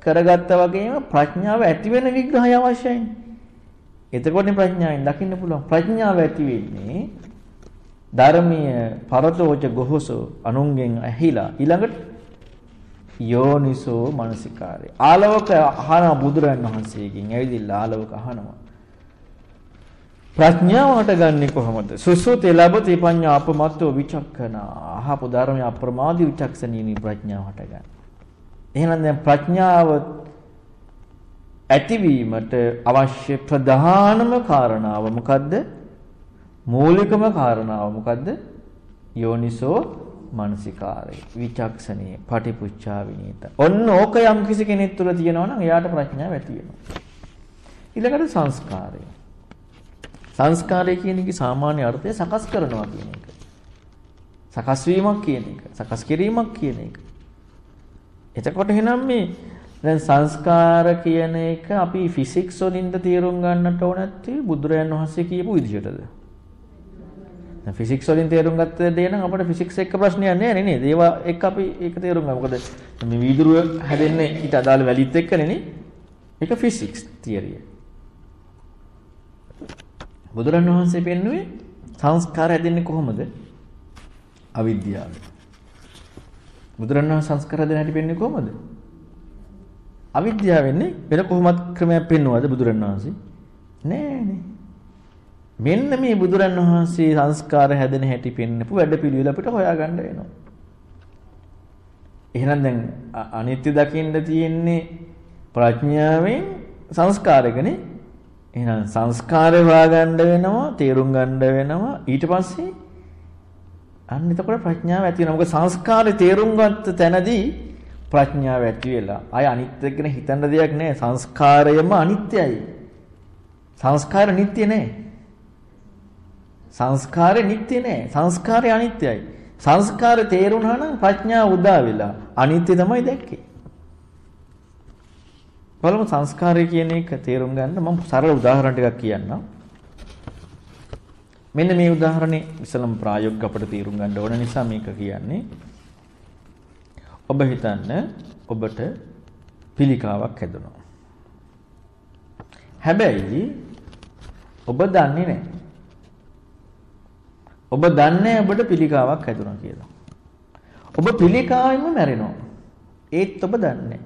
Speaker 1: කරගත්තා වගේම ප්‍රඥාව ඇති වෙන විග්‍රහය අවශ්‍යයිනේ. එතකොටනේ ප්‍රඥාවෙන් දකින්න පුළුවන්. ප්‍රඥාව ඇති වෙන්නේ ධර්මීය පරතෝච ගොහසෝ අනුන්ගෙන් ඇහිලා ඊළඟට යෝනිසෝ මනසිකාරය. ආලවක අහන බුදුරන් වහන්සේගෙන් ඇවිදින්න ආලවක අහනවා. ප්‍රඥාව හටගන්නේ කොහොමද? සුසුතේ ලැබති පඤ්ඤා අපමත්තෝ විචක්කන. අහපු ධර්මය අප්‍රමාදී විචක්ෂණීය ප්‍රඥාව හටගන්නේ. එහෙනම් දැන් ප්‍රඥාව ඇතිවීමට අවශ්‍ය ප්‍රධානම කාරණාව මොකද්ද? මූලිකම කාරණාව මොකද්ද? යෝනිසෝ මනසිකාරය. විචක්ෂණීය පටිපුච්ඡා විනීත. ඔන්න ඕක යම් කිසි කෙනෙක් තුළ තියෙනවා නම් එයාට ප්‍රඥාව ඇති වෙනවා. ඊළඟට සංස්කාරය. සංස්කාරය කියන එකේ සාමාන්‍ය අර්ථය සකස් කරනවා කියන එක. සකස් වීමක් කියන එක. සකස් කිරීමක් කියන එක. එතකොට එහෙනම් මේ දැන් සංස්කාර කියන එක අපි ෆිසික්ස් වලින්ද තේරුම් ගන්නට ඕන නැත්තේ බුදුරයන් වහන්සේ කියපු විදිහටද? දැන් ෆිසික්ස් වලින් තේරුම් ගත්ත දේ නම් අපිට ෆිසික්ස් එක්ක ප්‍රශ්නයක් නෑ නේද? ඒවා එක්ක අපි ඒක තේරුම් ගමු. මොකද මේ වීදුරුව හැදෙන්නේ ඊට අදාළ වැලිත් එක්කනේ නේ. ඒක ෆිසික්ස් තියරිය. බුදුරන් වහන්සේ පෙන්වුවේ සංස්කාර හැදෙන්නේ කොහොමද? අවිද්‍යාවෙන්. බුදුරන් වහන්සේ සංස්කාර හැදෙන හැටි පෙන්වන්නේ කොහොමද? අවිද්‍යාවෙන්නේ වෙන කොහොමත් ක්‍රමයක් පෙන්වුවද බුදුරන් වහන්සේ? නෑනේ. මෙන්න මේ බුදුරන් වහන්සේ සංස්කාර හැදෙන හැටි පෙන්නපු වැඩපිළිවෙල අපිට හොයාගන්න වෙනවා. එහෙනම් දැන් අනිත්‍ය දකින්න තියෙන්නේ ප්‍රඥාවෙන් සංස්කාරකනේ එහෙනම් සංස්කාරය හොයාගන්න වෙනවා, තේරුම් ගන්න වෙනවා. ඊට පස්සේ අන්න එතකොට ප්‍රඥාව ඇති වෙනවා. මොකද සංස්කාරය තේරුම් ගත්ත තැනදී ප්‍රඥාව ඇති වෙලා. අය අනිත්‍ය ගැන හිතන්න දෙයක් නැහැ. සංස්කාරයම අනිත්‍යයි. සංස්කාර නිට්ටය නැහැ. සංස්කාරය නිට්ටය නැහැ. සංස්කාරය අනිත්‍යයි. සංස්කාරය තේරුණා නම් ප්‍රඥාව උදා වෙලා අනිත්‍ය තමයි දැක්කේ. බලමු සංස්කාරය කියන එක තේරුම් ගන්න මම සරල උදාහරණ ටිකක් කියන්නම්. මෙන්න මේ උදාහරණේ ඉස්සලම් ප්‍රායෝගික අපිට තේරුම් ගන්න ඕන නිසා මේක කියන්නේ. ඔබ හිතන්න ඔබට පිළිකාවක් හැදුණා. හැබැයි ඔබ දන්නේ නැහැ. ඔබ දන්නේ ඔබට පිළිකාවක් හැදුණා කියලා. ඔබ පිළිකාවෙම මැරෙනවා. ඒත් ඔබ දන්නේ නැහැ.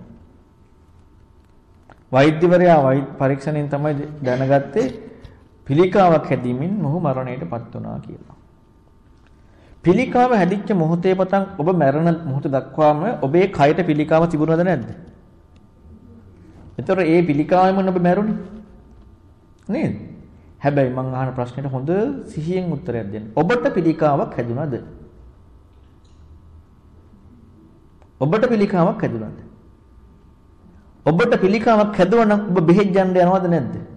Speaker 1: වෛද්‍යවරයා වෛද්‍ය පරීක්ෂණයෙන් තමයි දැනගත්තේ පිළිකාවක් හැදීමෙන් මොහු මරණයටපත් වුණා කියලා. පිළිකාව හැදිච්ච මොහොතේ පටන් ඔබ මැරෙන මොහොත දක්වාම ඔබේ කයට පිළිකාව තිබුණද නැද්ද? එතකොට ඒ පිළිකාවෙම ඔබ මැරුණේ. නේද? හැබැයි මං අහන ප්‍රශ්නෙට හොඳ සිහියෙන් උත්තරයක් දෙන්න. ඔබට පිළිකාවක් හැදුනද? ඔබට පිළිකාවක් හැදුනද? ඔබට පිළිකාවක් හැදුවා නම් ඔබ බෙහෙත් ගන්න යනවද නැද්ද?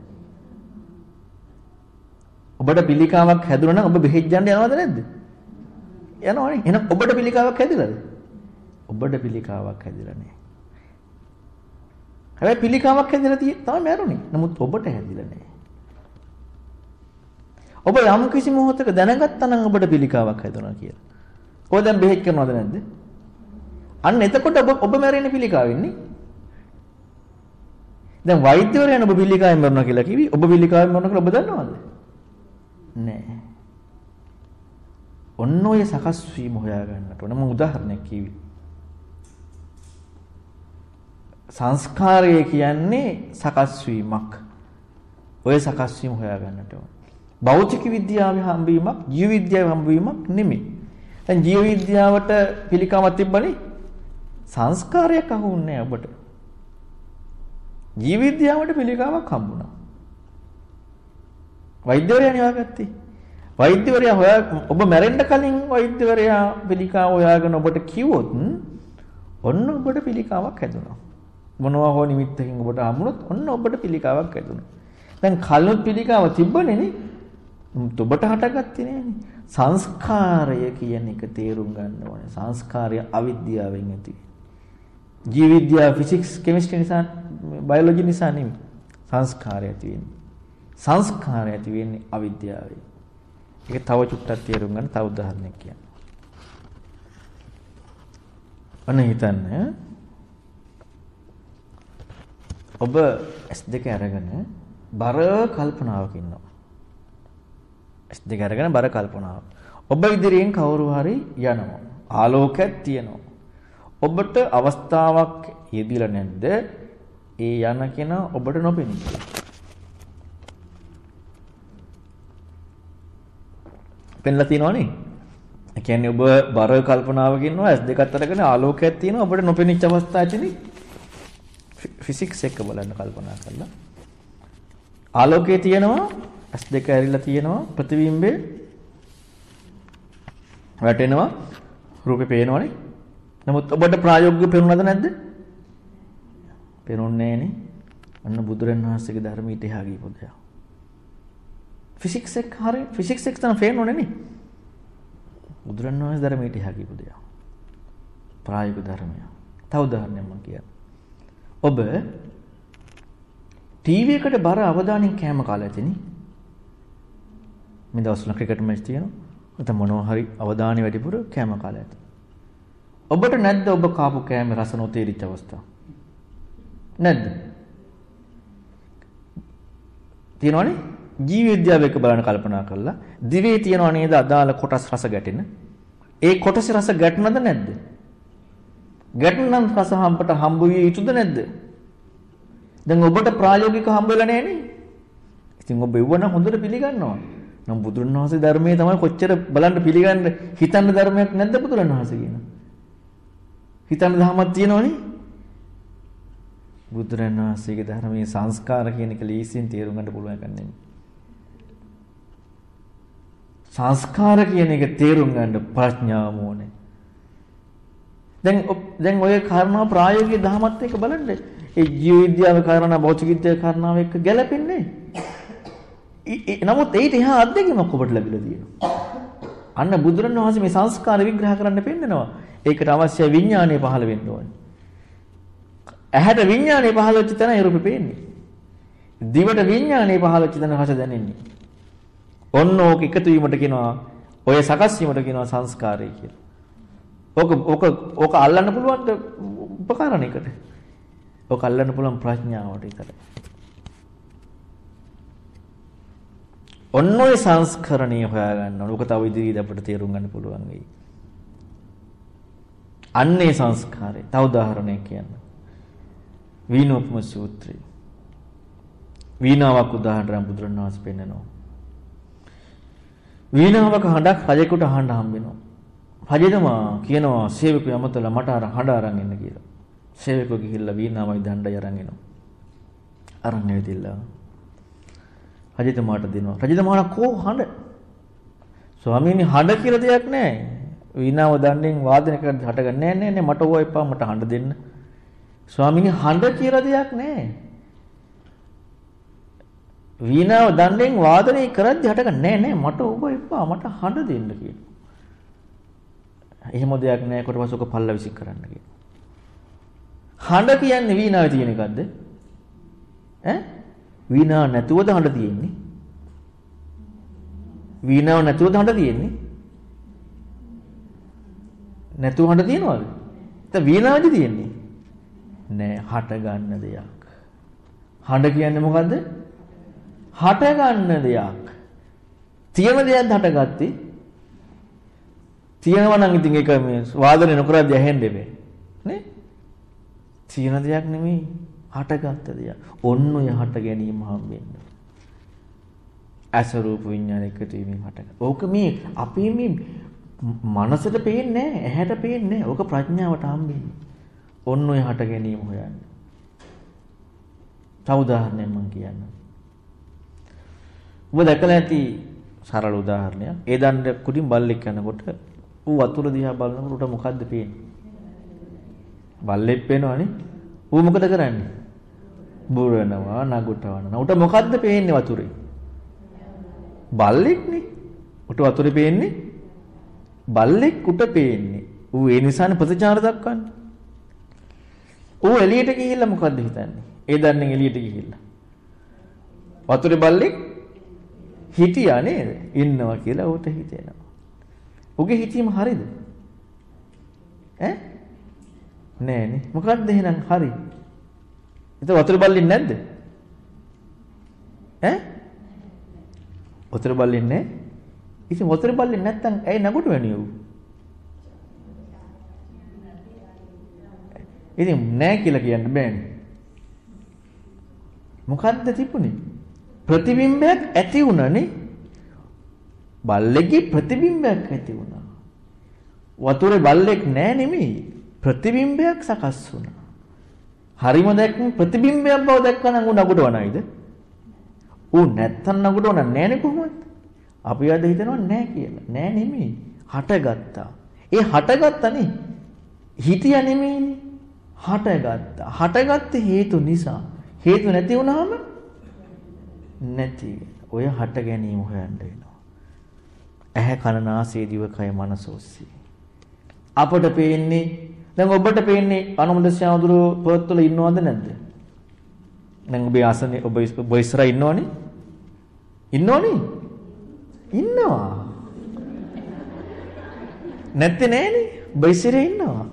Speaker 1: ඔබට පිළිකාවක් හැදුනා නම් ඔබ බෙහෙත් ගන්න යනවද නැද්ද? යනවනේ. එහෙනම් ඔබට පිළිකාවක් හැදිලාද? ඔබට පිළිකාවක් හැදිලා නැහැ. හැබැයි පිළිකාවක් හැදිලා තමයි මැරුණේ. නමුත් ඔබට හැදිලා නැහැ. ඔබ යම් කිසි මොහොතක දැනගත්තා නම් ඔබට පිළිකාවක් හැදුණා කියලා. ඔය දැන් බෙහෙත් කරනවද නැද්ද? අන්න එතකොට ඔබ ඔබ මැරෙන්නේ පිළිකාවෙන්නේ. දැන් වෛද්‍යවරයන් ඔබ පිළිකාවෙන් මරනවා කියලා කිවි. ඔබ පිළිකාවෙන් මරනවා කියලා ඔබ දන්නවද? නෑ. ඔන්න ඔය සකස් වීම හොයාගන්නට ඕන. මම උදාහරණයක් කිව්වි. සංස්කාරය කියන්නේ සකස් වීමක්. ඔය සකස් වීම හොයාගන්නට ඕන. භෞතික විද්‍යාවේ හම්බවීමක්, ජීව විද්‍යාවේ හම්බවීමක් නෙමෙයි. දැන් ජීව විද්‍යාවට පිළිකාවක් තිබ්බනේ. සංස්කාරයක් අහුන්නේ නැහැ ඔබට. ජීවිද්‍යාවට පිළිකාවක් හම්බුණා. වෛද්‍යවරයා හොයාගත්තේ. වෛද්‍යවරයා හොයා ඔබ මැරෙන්න කලින් වෛද්‍යවරයා පිළිකාව හොයාගෙන ඔබට කිව්වොත් ඔන්න ඔබට පිළිකාවක් හැදුණා. මොනවා හෝ නිමිත්තකින් ඔබට හම්බුනොත් ඔන්න ඔබට පිළිකාවක් හැදුණා. දැන් කලින් පිළිකාව තිබ්බනේ නේ. ඔබට හටගත්තේ නෑනේ. සංස්කාරය කියන එක තේරුම් ගන්න ඕනේ. සංස්කාරය අවිද්‍යාවෙන් ඇති. ජීව විද්‍යාව, ෆිසික්ස්, කෙමිස්ට්‍රි නිසා, බයොලොජි නිසා නෙමෙයි. සංස්කාරය ඇති වෙන්නේ. සංස්කාරය ඇති වෙන්නේ අවිද්‍යාවෙන්. ඒක තව චුට්ටක් තේරුම් ගන්න තව උදාහරණයක් කියන්න. අන්න හිතන්න ඔබ S2 අරගෙන බර කල්පනාවක ඉන්නවා. S2 අරගෙන බර කල්පනාව. ඔබ ඉදිරියෙන් කවුරු හරි යනවා. ආලෝකයක් තියෙනවා. ඔබට අවස්ථාවක් යෙදිලා නැද්ද? ඒ යන කෙනා ඔබට නොපෙනී. පෙන්ලා තියෙනවනේ. ඒ කියන්නේ ඔබ බර කල්පනාවක ඉන්නවා S2ක් අතරගෙන ආලෝකයක් තියෙනවා ඔබට නොපෙනිච්ච අවස්ථා ඇතිනේ. ෆිසික්ස් එක බලන්න කල්පනා කරලා. ආලෝකයේ තියෙනවා S2 ඇරිලා තියෙනවා ප්‍රතිබිම්බේ වැටෙනවා රූපේ පේනවනේ. නමුත් ඔබට ප්‍රායෝගිකව පේනුණාද නැද්ද? පේනුන්නේ නෑනේ. අන්න බුදුරණවහන්සේගේ ධර්මීට එහා ගියපො දෙයක්. ෆිසික්ස් එක හරි ෆිසික්ස් එක තමයි පේන්නේ නේ. බුදුරණවහන්සේ ධර්මීට එහා ගියපො දෙයක්. ප්‍රායෝගික ධර්මය. තව උදාහරණයක් මම කියන්නම්. ඔබ ටීවී එකට බර අවධානයෙන් කැම කාලා ඇතිනේ. මේ දවස්වල ක්‍රිකට් මැච් තියෙනවා. නැත්නම් මොනවා හරි අවධානය වැඩිපුර කැම කාලා ඇති. ඔබට නැද්ද ඔබ කාපු කෑමේ රස නොතේරිච්ච අවස්ථා? නැද්ද? තියෙනවනේ? ජීව විද්‍යාව එක බලන්න කල්පනා කරලා දිවේ තියෙනව නේද අදාළ කොටස් රස ගැටෙන? ඒ කොටස් රස ගැටුණද නැද්ද? ගැටුණනම් රස හම්පට හම්බ විය යුතුද නැද්ද? දැන් ඔබට ප්‍රායෝගික හම්බ වෙලා නැහනේ. ඉතින් ඔබ එවුවනම් හොඳට පිළිගන්නවා. නම් බුදුරණවහන්සේ ධර්මයේ තමයි කොච්චර බලන්න පිළිගන්න හිතන්න ධර්මයක් නැද්ද බුදුරණවහන්සේ කියන. හිතන්න ධර්මයක් තියෙනවනේ. බුදුරණවහන්සේගේ ධර්මයේ සංස්කාර කියන එක ලීසියෙන් තේරුම් ගන්න පුළුවන් එකක් නෙමෙයි. සංස්කාර කියන එක තේරුම් ගන්න ප්‍රඥාව ඕනේ. දැන් දැන් ඔය කාරණා ප්‍රායෝගික දහමත් එක්ක බලන්න. ඒ ජීව විද්‍යාවේ කාරණා භෞතික විද්‍යාවේ කාරණාව එක්ක ගැලපෙන්නේ. නමුත් ඒිට එහා අත්දැකීමක් ඔබට ලැබිලා තියෙනවා. අන්න බුදුරණවහන්සේ මේ සංස්කාර විග්‍රහ කරන්න පෙන්නනවා. ඒකට අවශ්‍ය විඥානය පහළ වෙන්න ඕනේ. ඇහැට විඥානය පහළ වෙච්ච තැන ඒ රූපේ පේන්නේ. දිවට විඥානය පහළ වෙච්ච තැන රස දැනෙන්නේ. ඔන්න ඕක එකතු වීමට කියනවා ඔය සකස් වීමට කියනවා සංස්කාරය කියලා. ඕක ඕක ඕක අල්ලන්න පුළුවන් උපකරණයකට. ඕක අල්ලන්න පුළුවන් ප්‍රඥාවට විතරයි. ඔන්න ඔය සංස්කරණීය හොයාගන්න ඕන. ඕක තව ඉදිරියේදී අපිට තේරුම් ගන්න පුළුවන් වෙයි. අන්නේ සංස්කාරය. තව උදාහරණයක් කියන්න. වීණෝපම සූත්‍රය. වීණාවක් උදාහරණ බුදුරණවහන්සේ පෙන්නනවා. වීණාවක හඬක් රජෙකුට අහන්න හම්බෙනවා. රජතුමා කියනවා සේවකව යමතලා මට අර හඬ අරන් එන්න කියලා. සේවකව ගිහිල්ලා වීණාවයි දණ්ඩයි අරන් එනවා. අරන් ඇවිදilla රජතුමාට දෙනවා. රජතුමාට කෝ හඬ? ස්වාමීනි හඬ කියලා දෙයක් නැහැ. වීණාව දණ්ඩෙන් වාදනය කරද්දී හටගන්නේ නැහැ නෑ මට ඕවා එපා මට හඬ දෙන්න. ස්වාමීනි හඬ කියලා දෙයක් නැහැ. වීණාව දණ්ඩෙන් වාදනය කරද්දී හටගන්නේ නැහැ නෑ මට ඕවා එපා මට හඬ දෙන්න කියනවා. එහෙම දෙයක් නැහැ කොට පස්සේ ඔක පල්ල විසික් කරන්න කියනවා. හඬ කියන්නේ වීණාවේ තියෙන එකක්ද? ඈ වීණාව නැතුවද හඬ තියෙන්නේ? වීණාව නැතුවද හඬ තියෙන්නේ? නැතුව හඬ තියනවද? දැන් වීණාවද තියෙන්නේ? නෑ හට ගන්න දෙයක්. හඬ කියන්නේ මොකද්ද? හට ගන්න දෙයක්. තියෙන දෙයක් හටගත්තේ. තියෙනවා නම් ඉතින් ඒක මේ වාදනය නොකරද්දී ඇහෙන්න බෑ. නේ? තියෙන දෙයක් නෙමෙයි. හටගත්ත දෙයක්. ඔන්න ඔය හට ගැනීම හම්බෙන්න. ඇස රූප විඤ්ඤාණ එකතු වීමෙන් හටගන්න. ඕක මේ අපේ මේ මනසට පේන්නේ නැහැ, ඇහැට පේන්නේ නැහැ. ඕක ප්‍රඥාවට හම්බෙන්නේ. ඔන්න ඔය හට ගැනීම හොයන්න. තව උදාහරණයක් මම කියන්නම්. ඔබ දැකලා ඇති සරල උදාහරණයක්. ඒ දණ්ඩ කුඩින් බල්ලෙක් යනකොට ඌ වතුර දිහා බලනකොට උට මොකද්ද පේන්නේ? බල්ලෙක් පේනවනේ. ඌ මොකද කරන්නේ? බුරනවා නගුටවනවා. උට මොකද්ද පේන්නේ වතුරේ? බල්ලෙක්නේ. උට වතුරේ පේන්නේ බල්ලෙක් උට පේන්නේ. ඌ ඒ නිසානේ ප්‍රතිචාර දක්වන්නේ. ඌ එළියට ගිහිල්ලා මොකද්ද හිතන්නේ? ඒ දන්නේ එළියට ගිහිල්ලා. වතුරේ බල්ලෙක් හිටියා නේද? ඉන්නවා කියලා ඌට හිතෙනවා. ඌගේ හිතීම හරිද? ඈ? නෑනේ. මොකද්ද එහෙනම් හරි? එතකොට වතුර බල්ලින් නැද්ද? ඈ? වතුර බල්ලින් නැහැ. ඉතින් වතුර බල්ලින් නැත්තම් ඇයි නගුට වෙන්නේ ඌ? ඉතින් නැහැ කියලා කියන්න බෑනේ. මොකද්ද තිබුණේ? ප්‍රතිබිම්බයක් ඇති වුණනේ. බල්ලෙක්ගේ ප්‍රතිබිම්බයක් ඇති වුණා. වතුරේ බල්ලෙක් නෑ නෙමෙයි. ප්‍රතිබිම්බයක් සකස් වුණා. හරිම දැක්ම ප්‍රතිබිම්බයක් බව දැක්කනම් උ නගුට වනයිද? ඌ නැත්තම් නගුට වන නෑනේ කොහොමද? අපි අද හිතනවා නෑ කියලා. නෑ නෙමෙයි. හටගත්තා. ඒ හටගත්තනේ. හිතිය නෙමෙයිනේ. හටගත්තා. හටගත්තේ හේතු නිසා. හේතු නැති වුනහම නැති ඔය හට ගැනීම හොයන්න වෙනවා. ඇහැ කන නාසය දිව කය මනස ඔස්සේ. අපට පේන්නේ දැන් ඔබට පේන්නේ අනුමදස්යාවදුරු පොත්වල ඉන්නවද නැද්ද? දැන් ඔබේ ආසනේ ඔබ ඔබ ඉස්සරහ ඉන්නවනේ? ඉන්නවනේ? ඉන්නවා. නැත්තේ නෑනේ. ඔබ ඉස්සරහ ඉන්නවා.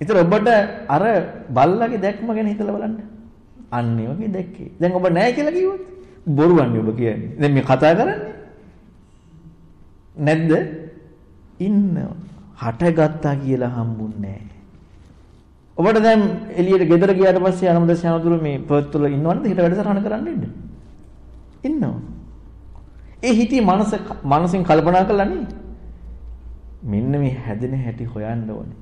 Speaker 1: ඒතර ඔබට අර බල්ලගේ දැක්ම ගැන හිතලා බලන්න. අන්න ඒ වගේ දැක්කේ. දැන් ඔබ නෑ කියලා කිව්වොත් බොරුවන්නේ ඔබ කියන්නේ. දැන් මේ කතා කරන්නේ. නැද්ද? ඉන්නවා. හටගත්තා කියලා හම්බුන්නේ නෑ. ඔබට දැන් එළියට ගෙදර ගියාට පස්සේ අනමද ශානතුරු මේ පර්ත් වල ඉන්නවද? හිත වැඩසටහන කරන්න ඉන්න. ඉන්නවා. ඒ හිතේ මනස මනසින් කල්පනා කළා නේ. මෙන්න මේ හැදෙන හැටි හොයන්න ඕනේ.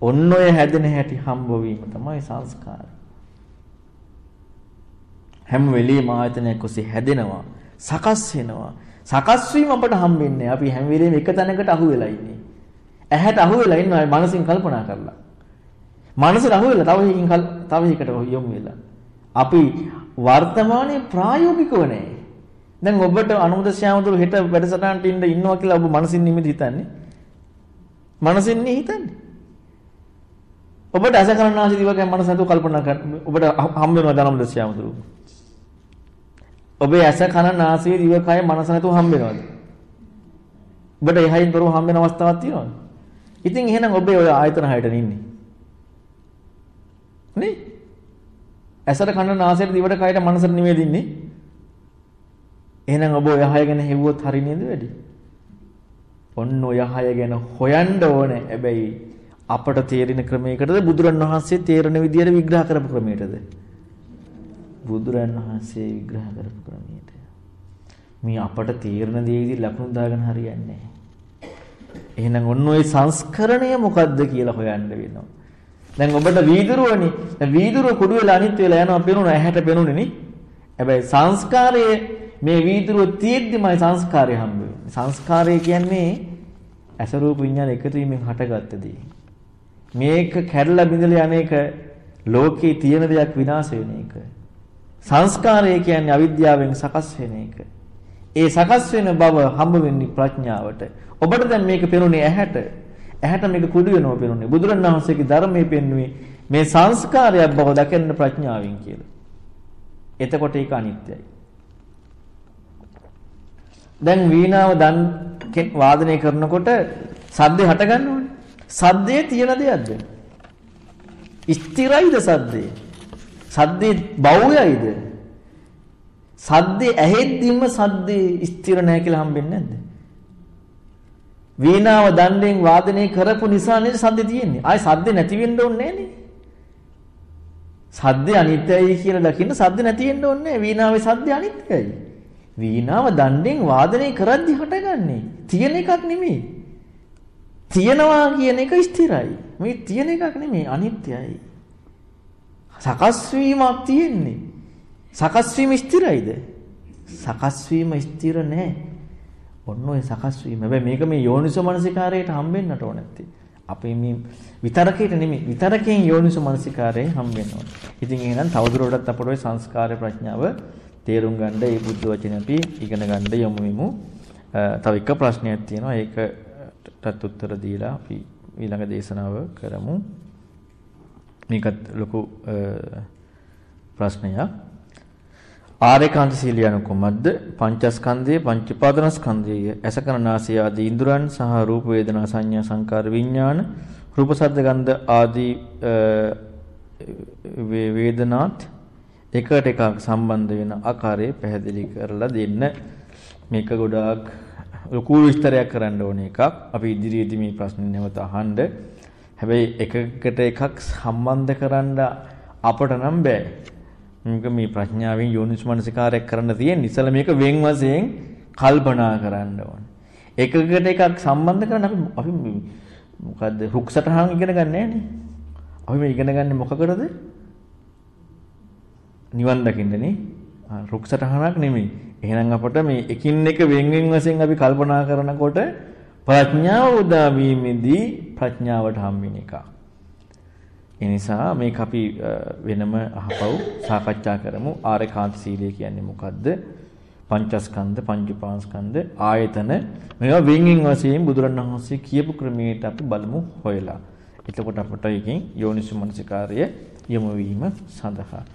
Speaker 1: ඔන්න ඔය හැදෙන හැටි හම්බ වීම තමයි සංස්කාරය. හැම වෙලෙම ආයතනයක් ඔස්සේ හැදෙනවා, සකස් වෙනවා. සකස් වීම අපට හම්බෙන්නේ. අපි හැම වෙලෙම එක තැනකට අහු වෙලා ඉන්නේ. ඇහැට අහු වෙලා ඉන්නවා මනසින් කල්පනා කරලා. මනසට අහු වෙලා තව එකකින් තව එකකට යොමු වෙලා. අපි වර්තමානයේ ප්‍රායෝගිකව නැහැ. දැන් ඔබට අනුමුද ශ්‍යාමතුරු හෙට වැඩසටහනට ඉන්න ඉන්නවා කියලා ඔබ මනසින් නිමිති හිතන්නේ. මනසින් නේ හිතන්නේ. ඔබට අස කරන්නාසි දිවකේ මනස නැතුව කල්පනා කර ඔබට හම් වෙනවා ධනමුද ශ්‍යාමතුරු. ඔබේ ඇස කන නාසය දිවකය මනස නැතුව හම් වෙනවද? ඔබට එහයින් දරුව හම් වෙන අවස්ථාවක් තියෙනවද? ඉතින් එහෙනම් ඔබේ ඔය ආයතන හයට ඉන්නේ. නේ? ඇසට කන නාසයට දිවට කයට මනසට නෙමෙයි දින්නේ. එහෙනම් ඔබ ඔය හය ගැන හෙව්වොත් හරි නේද වැඩි? ඔන්න ඔය හය ගැන හොයන්න ඕනේ. හැබැයි අපට තේරෙන ක්‍රමයකටද බුදුරණවහන්සේ තේරෙන විදියට විග්‍රහ කරපු ක්‍රමයකටද? බුදුරණවහන්සේ විග්‍රහ කරපු ක්‍රමයට. මේ අපට තේරෙන දේ විදිහට ලකුණු දාගෙන හරියන්නේ නැහැ. එහෙනම් ඔන්න ඔය සංස්කරණය මොකද්ද කියලා හොයන්න වෙනවා. දැන් ඔබට වීදුරුවනේ. දැන් වීදුරුව කුඩු වෙලා අනිත් වෙලා යනවා පෙනුන ඇහැට පෙනුනේ නේ. හැබැයි සංස්කාරයේ මේ වීදුරුව තියෙද්දිමයි සංස්කාරය හම්බ වෙන්නේ. සංස්කාරය කියන්නේ අස රූප විඤ්ඤාණ එකතු වීමෙන් හටගත්ත දේ. මේක කැඩලා බිඳලා යන්නේක ලෝකේ තියෙන දෙයක් විනාශ වෙන එක. සංස්කාරය කියන්නේ අවිද්‍යාවෙන් සකස් වෙන එක. ඒ සකස් වෙන බව හම්බ වෙන්නේ ප්‍රඥාවට. ඔබට දැන් මේක පෙනුනේ ඇහැට. ඇහැට මේක කුඩු වෙනව පෙනුනේ. බුදුරණවහන්සේගේ ධර්මයේ පෙන්වුවේ මේ සංස්කාරයක් බව දකින්න ප්‍රඥාවෙන් කියලා. එතකොට ඒක අනිත්‍යයි. දැන් වීණාව දන් වාදනය කරනකොට සද්දේ හට ගන්නවනේ. සද්දේ තියෙන දෙයක්ද? ස්ථිරයිද සද්දේ? සද්දේ බෞයයිද? සද්දේ ඇහෙද්දිම සද්දේ ස්ථිර නැහැ කියලා හම්බෙන්නේ නැද්ද? වීණාව දණ්ඩෙන් වාදනය කරපු නිසා නේද සද්දේ තියෙන්නේ. ආයි සද්දේ නැති වෙන්න ඕනේ නෑනේ. සද්දේ අනිත්‍යයි කියලා දකින්න සද්ද නැති වෙන්න ඕනේ නෑ. වීණාවේ සද්දේ අනිත්‍යයි. වීණාව දණ්ඩෙන් වාදනය කරද්දි හටගන්නේ. තියෙන එකක් නෙමෙයි. තියනවා කියන එක ස්ථිරයි. මේ තියෙන එකක් නෙමෙයි අනිත්‍යයි. සකස් වීමක් තියෙන්නේ. සකස් වීම ස්ථිරයිද? සකස් වීම ස්ථිර නෑ. ඔන්න ඔය සකස් වීම. හැබැයි මේක මේ යෝනිසෝ මනසිකාරයට හම්බෙන්නට ඕන නැත්තේ. අපේ මේ විතරකයට නෙමෙයි විතරකයෙන් යෝනිසෝ මනසිකාරයෙන් හම්බෙන්න ඕන. ඉතින් එහෙනම් තවදුරටත් අපට ওই සංස්කාර ප්‍රඥාව තේරුම් ගන්න මේ බුද්ධ වචන අපි ඉගෙන ගන්න යමු වෙමු. තව එක ප්‍රශ්නයක් තියෙනවා. ඒකටත් උත්තර දීලා අපි ඊළඟ දේශනාව කරමු. මේකත් ලොකු ප්‍රශ්නයක්. ආරේකාන්ත සීලිය anu කුමද්ද? පංචස්කන්ධය, පංච උපාදානස්කන්ධය, අසකරණාසය ආදී ඉන්ද්‍රයන් සහ රූප වේදනා සංඥා සංකාර විඥාන, රූප ශබ්ද ගන්ධ ආදී වේදනාත් එකට එකක් සම්බන්ධ වෙන ආකාරය පැහැදිලි කරලා දෙන්න. මේක ගොඩාක් ලොකු විස්තරයක් කරන්න ඕන එකක්. අපි ඉදිරියේදී මේ ප්‍රශ්නේ නැවත අහන්න. හැබැයි එකකට එකක් සම්බන්ධ කරන්න අපට නම් බෑ. මේක මේ ප්‍රඥාවෙන් යෝනිස්මනසිකාරයක් කරන්න තියෙන ඉතල මේක වෙන් වශයෙන් කල්පනා කරන්න ඕනේ. එකකට එකක් සම්බන්ධ කරන්න අපි අපි මොකද්ද රුක් සටහන් ඉගෙන ගන්න නෑනේ. අපි මේ ඉගෙන ගන්නේ මොකකටද? නිවන් දකින්නනේ. රුක් සටහනක් නෙමෙයි. එහෙනම් අපට මේ එකින් එක වෙන් වෙන් වශයෙන් අපි කල්පනා කරනකොට ප්‍රඥාව උදා වීමේදී ප්‍රඥාවට හම්බෙන එක. ඒ නිසා මේක අපි වෙනම අහපව් සාකච්ඡා කරමු. ආරේකාන්ත සීලය කියන්නේ මොකද්ද? පංචස්කන්ධ, පංචඋපාස්කන්ධ, ආයතන මේවා වෙන් වෙන් වශයෙන් බුදුරණවහන්සේ කියපු ක්‍රමයට අපි බලමු හොයලා. එතකොට අපට එකෙන් යෝනිසු මනසිකාර්ය යොමු වීම සඳහා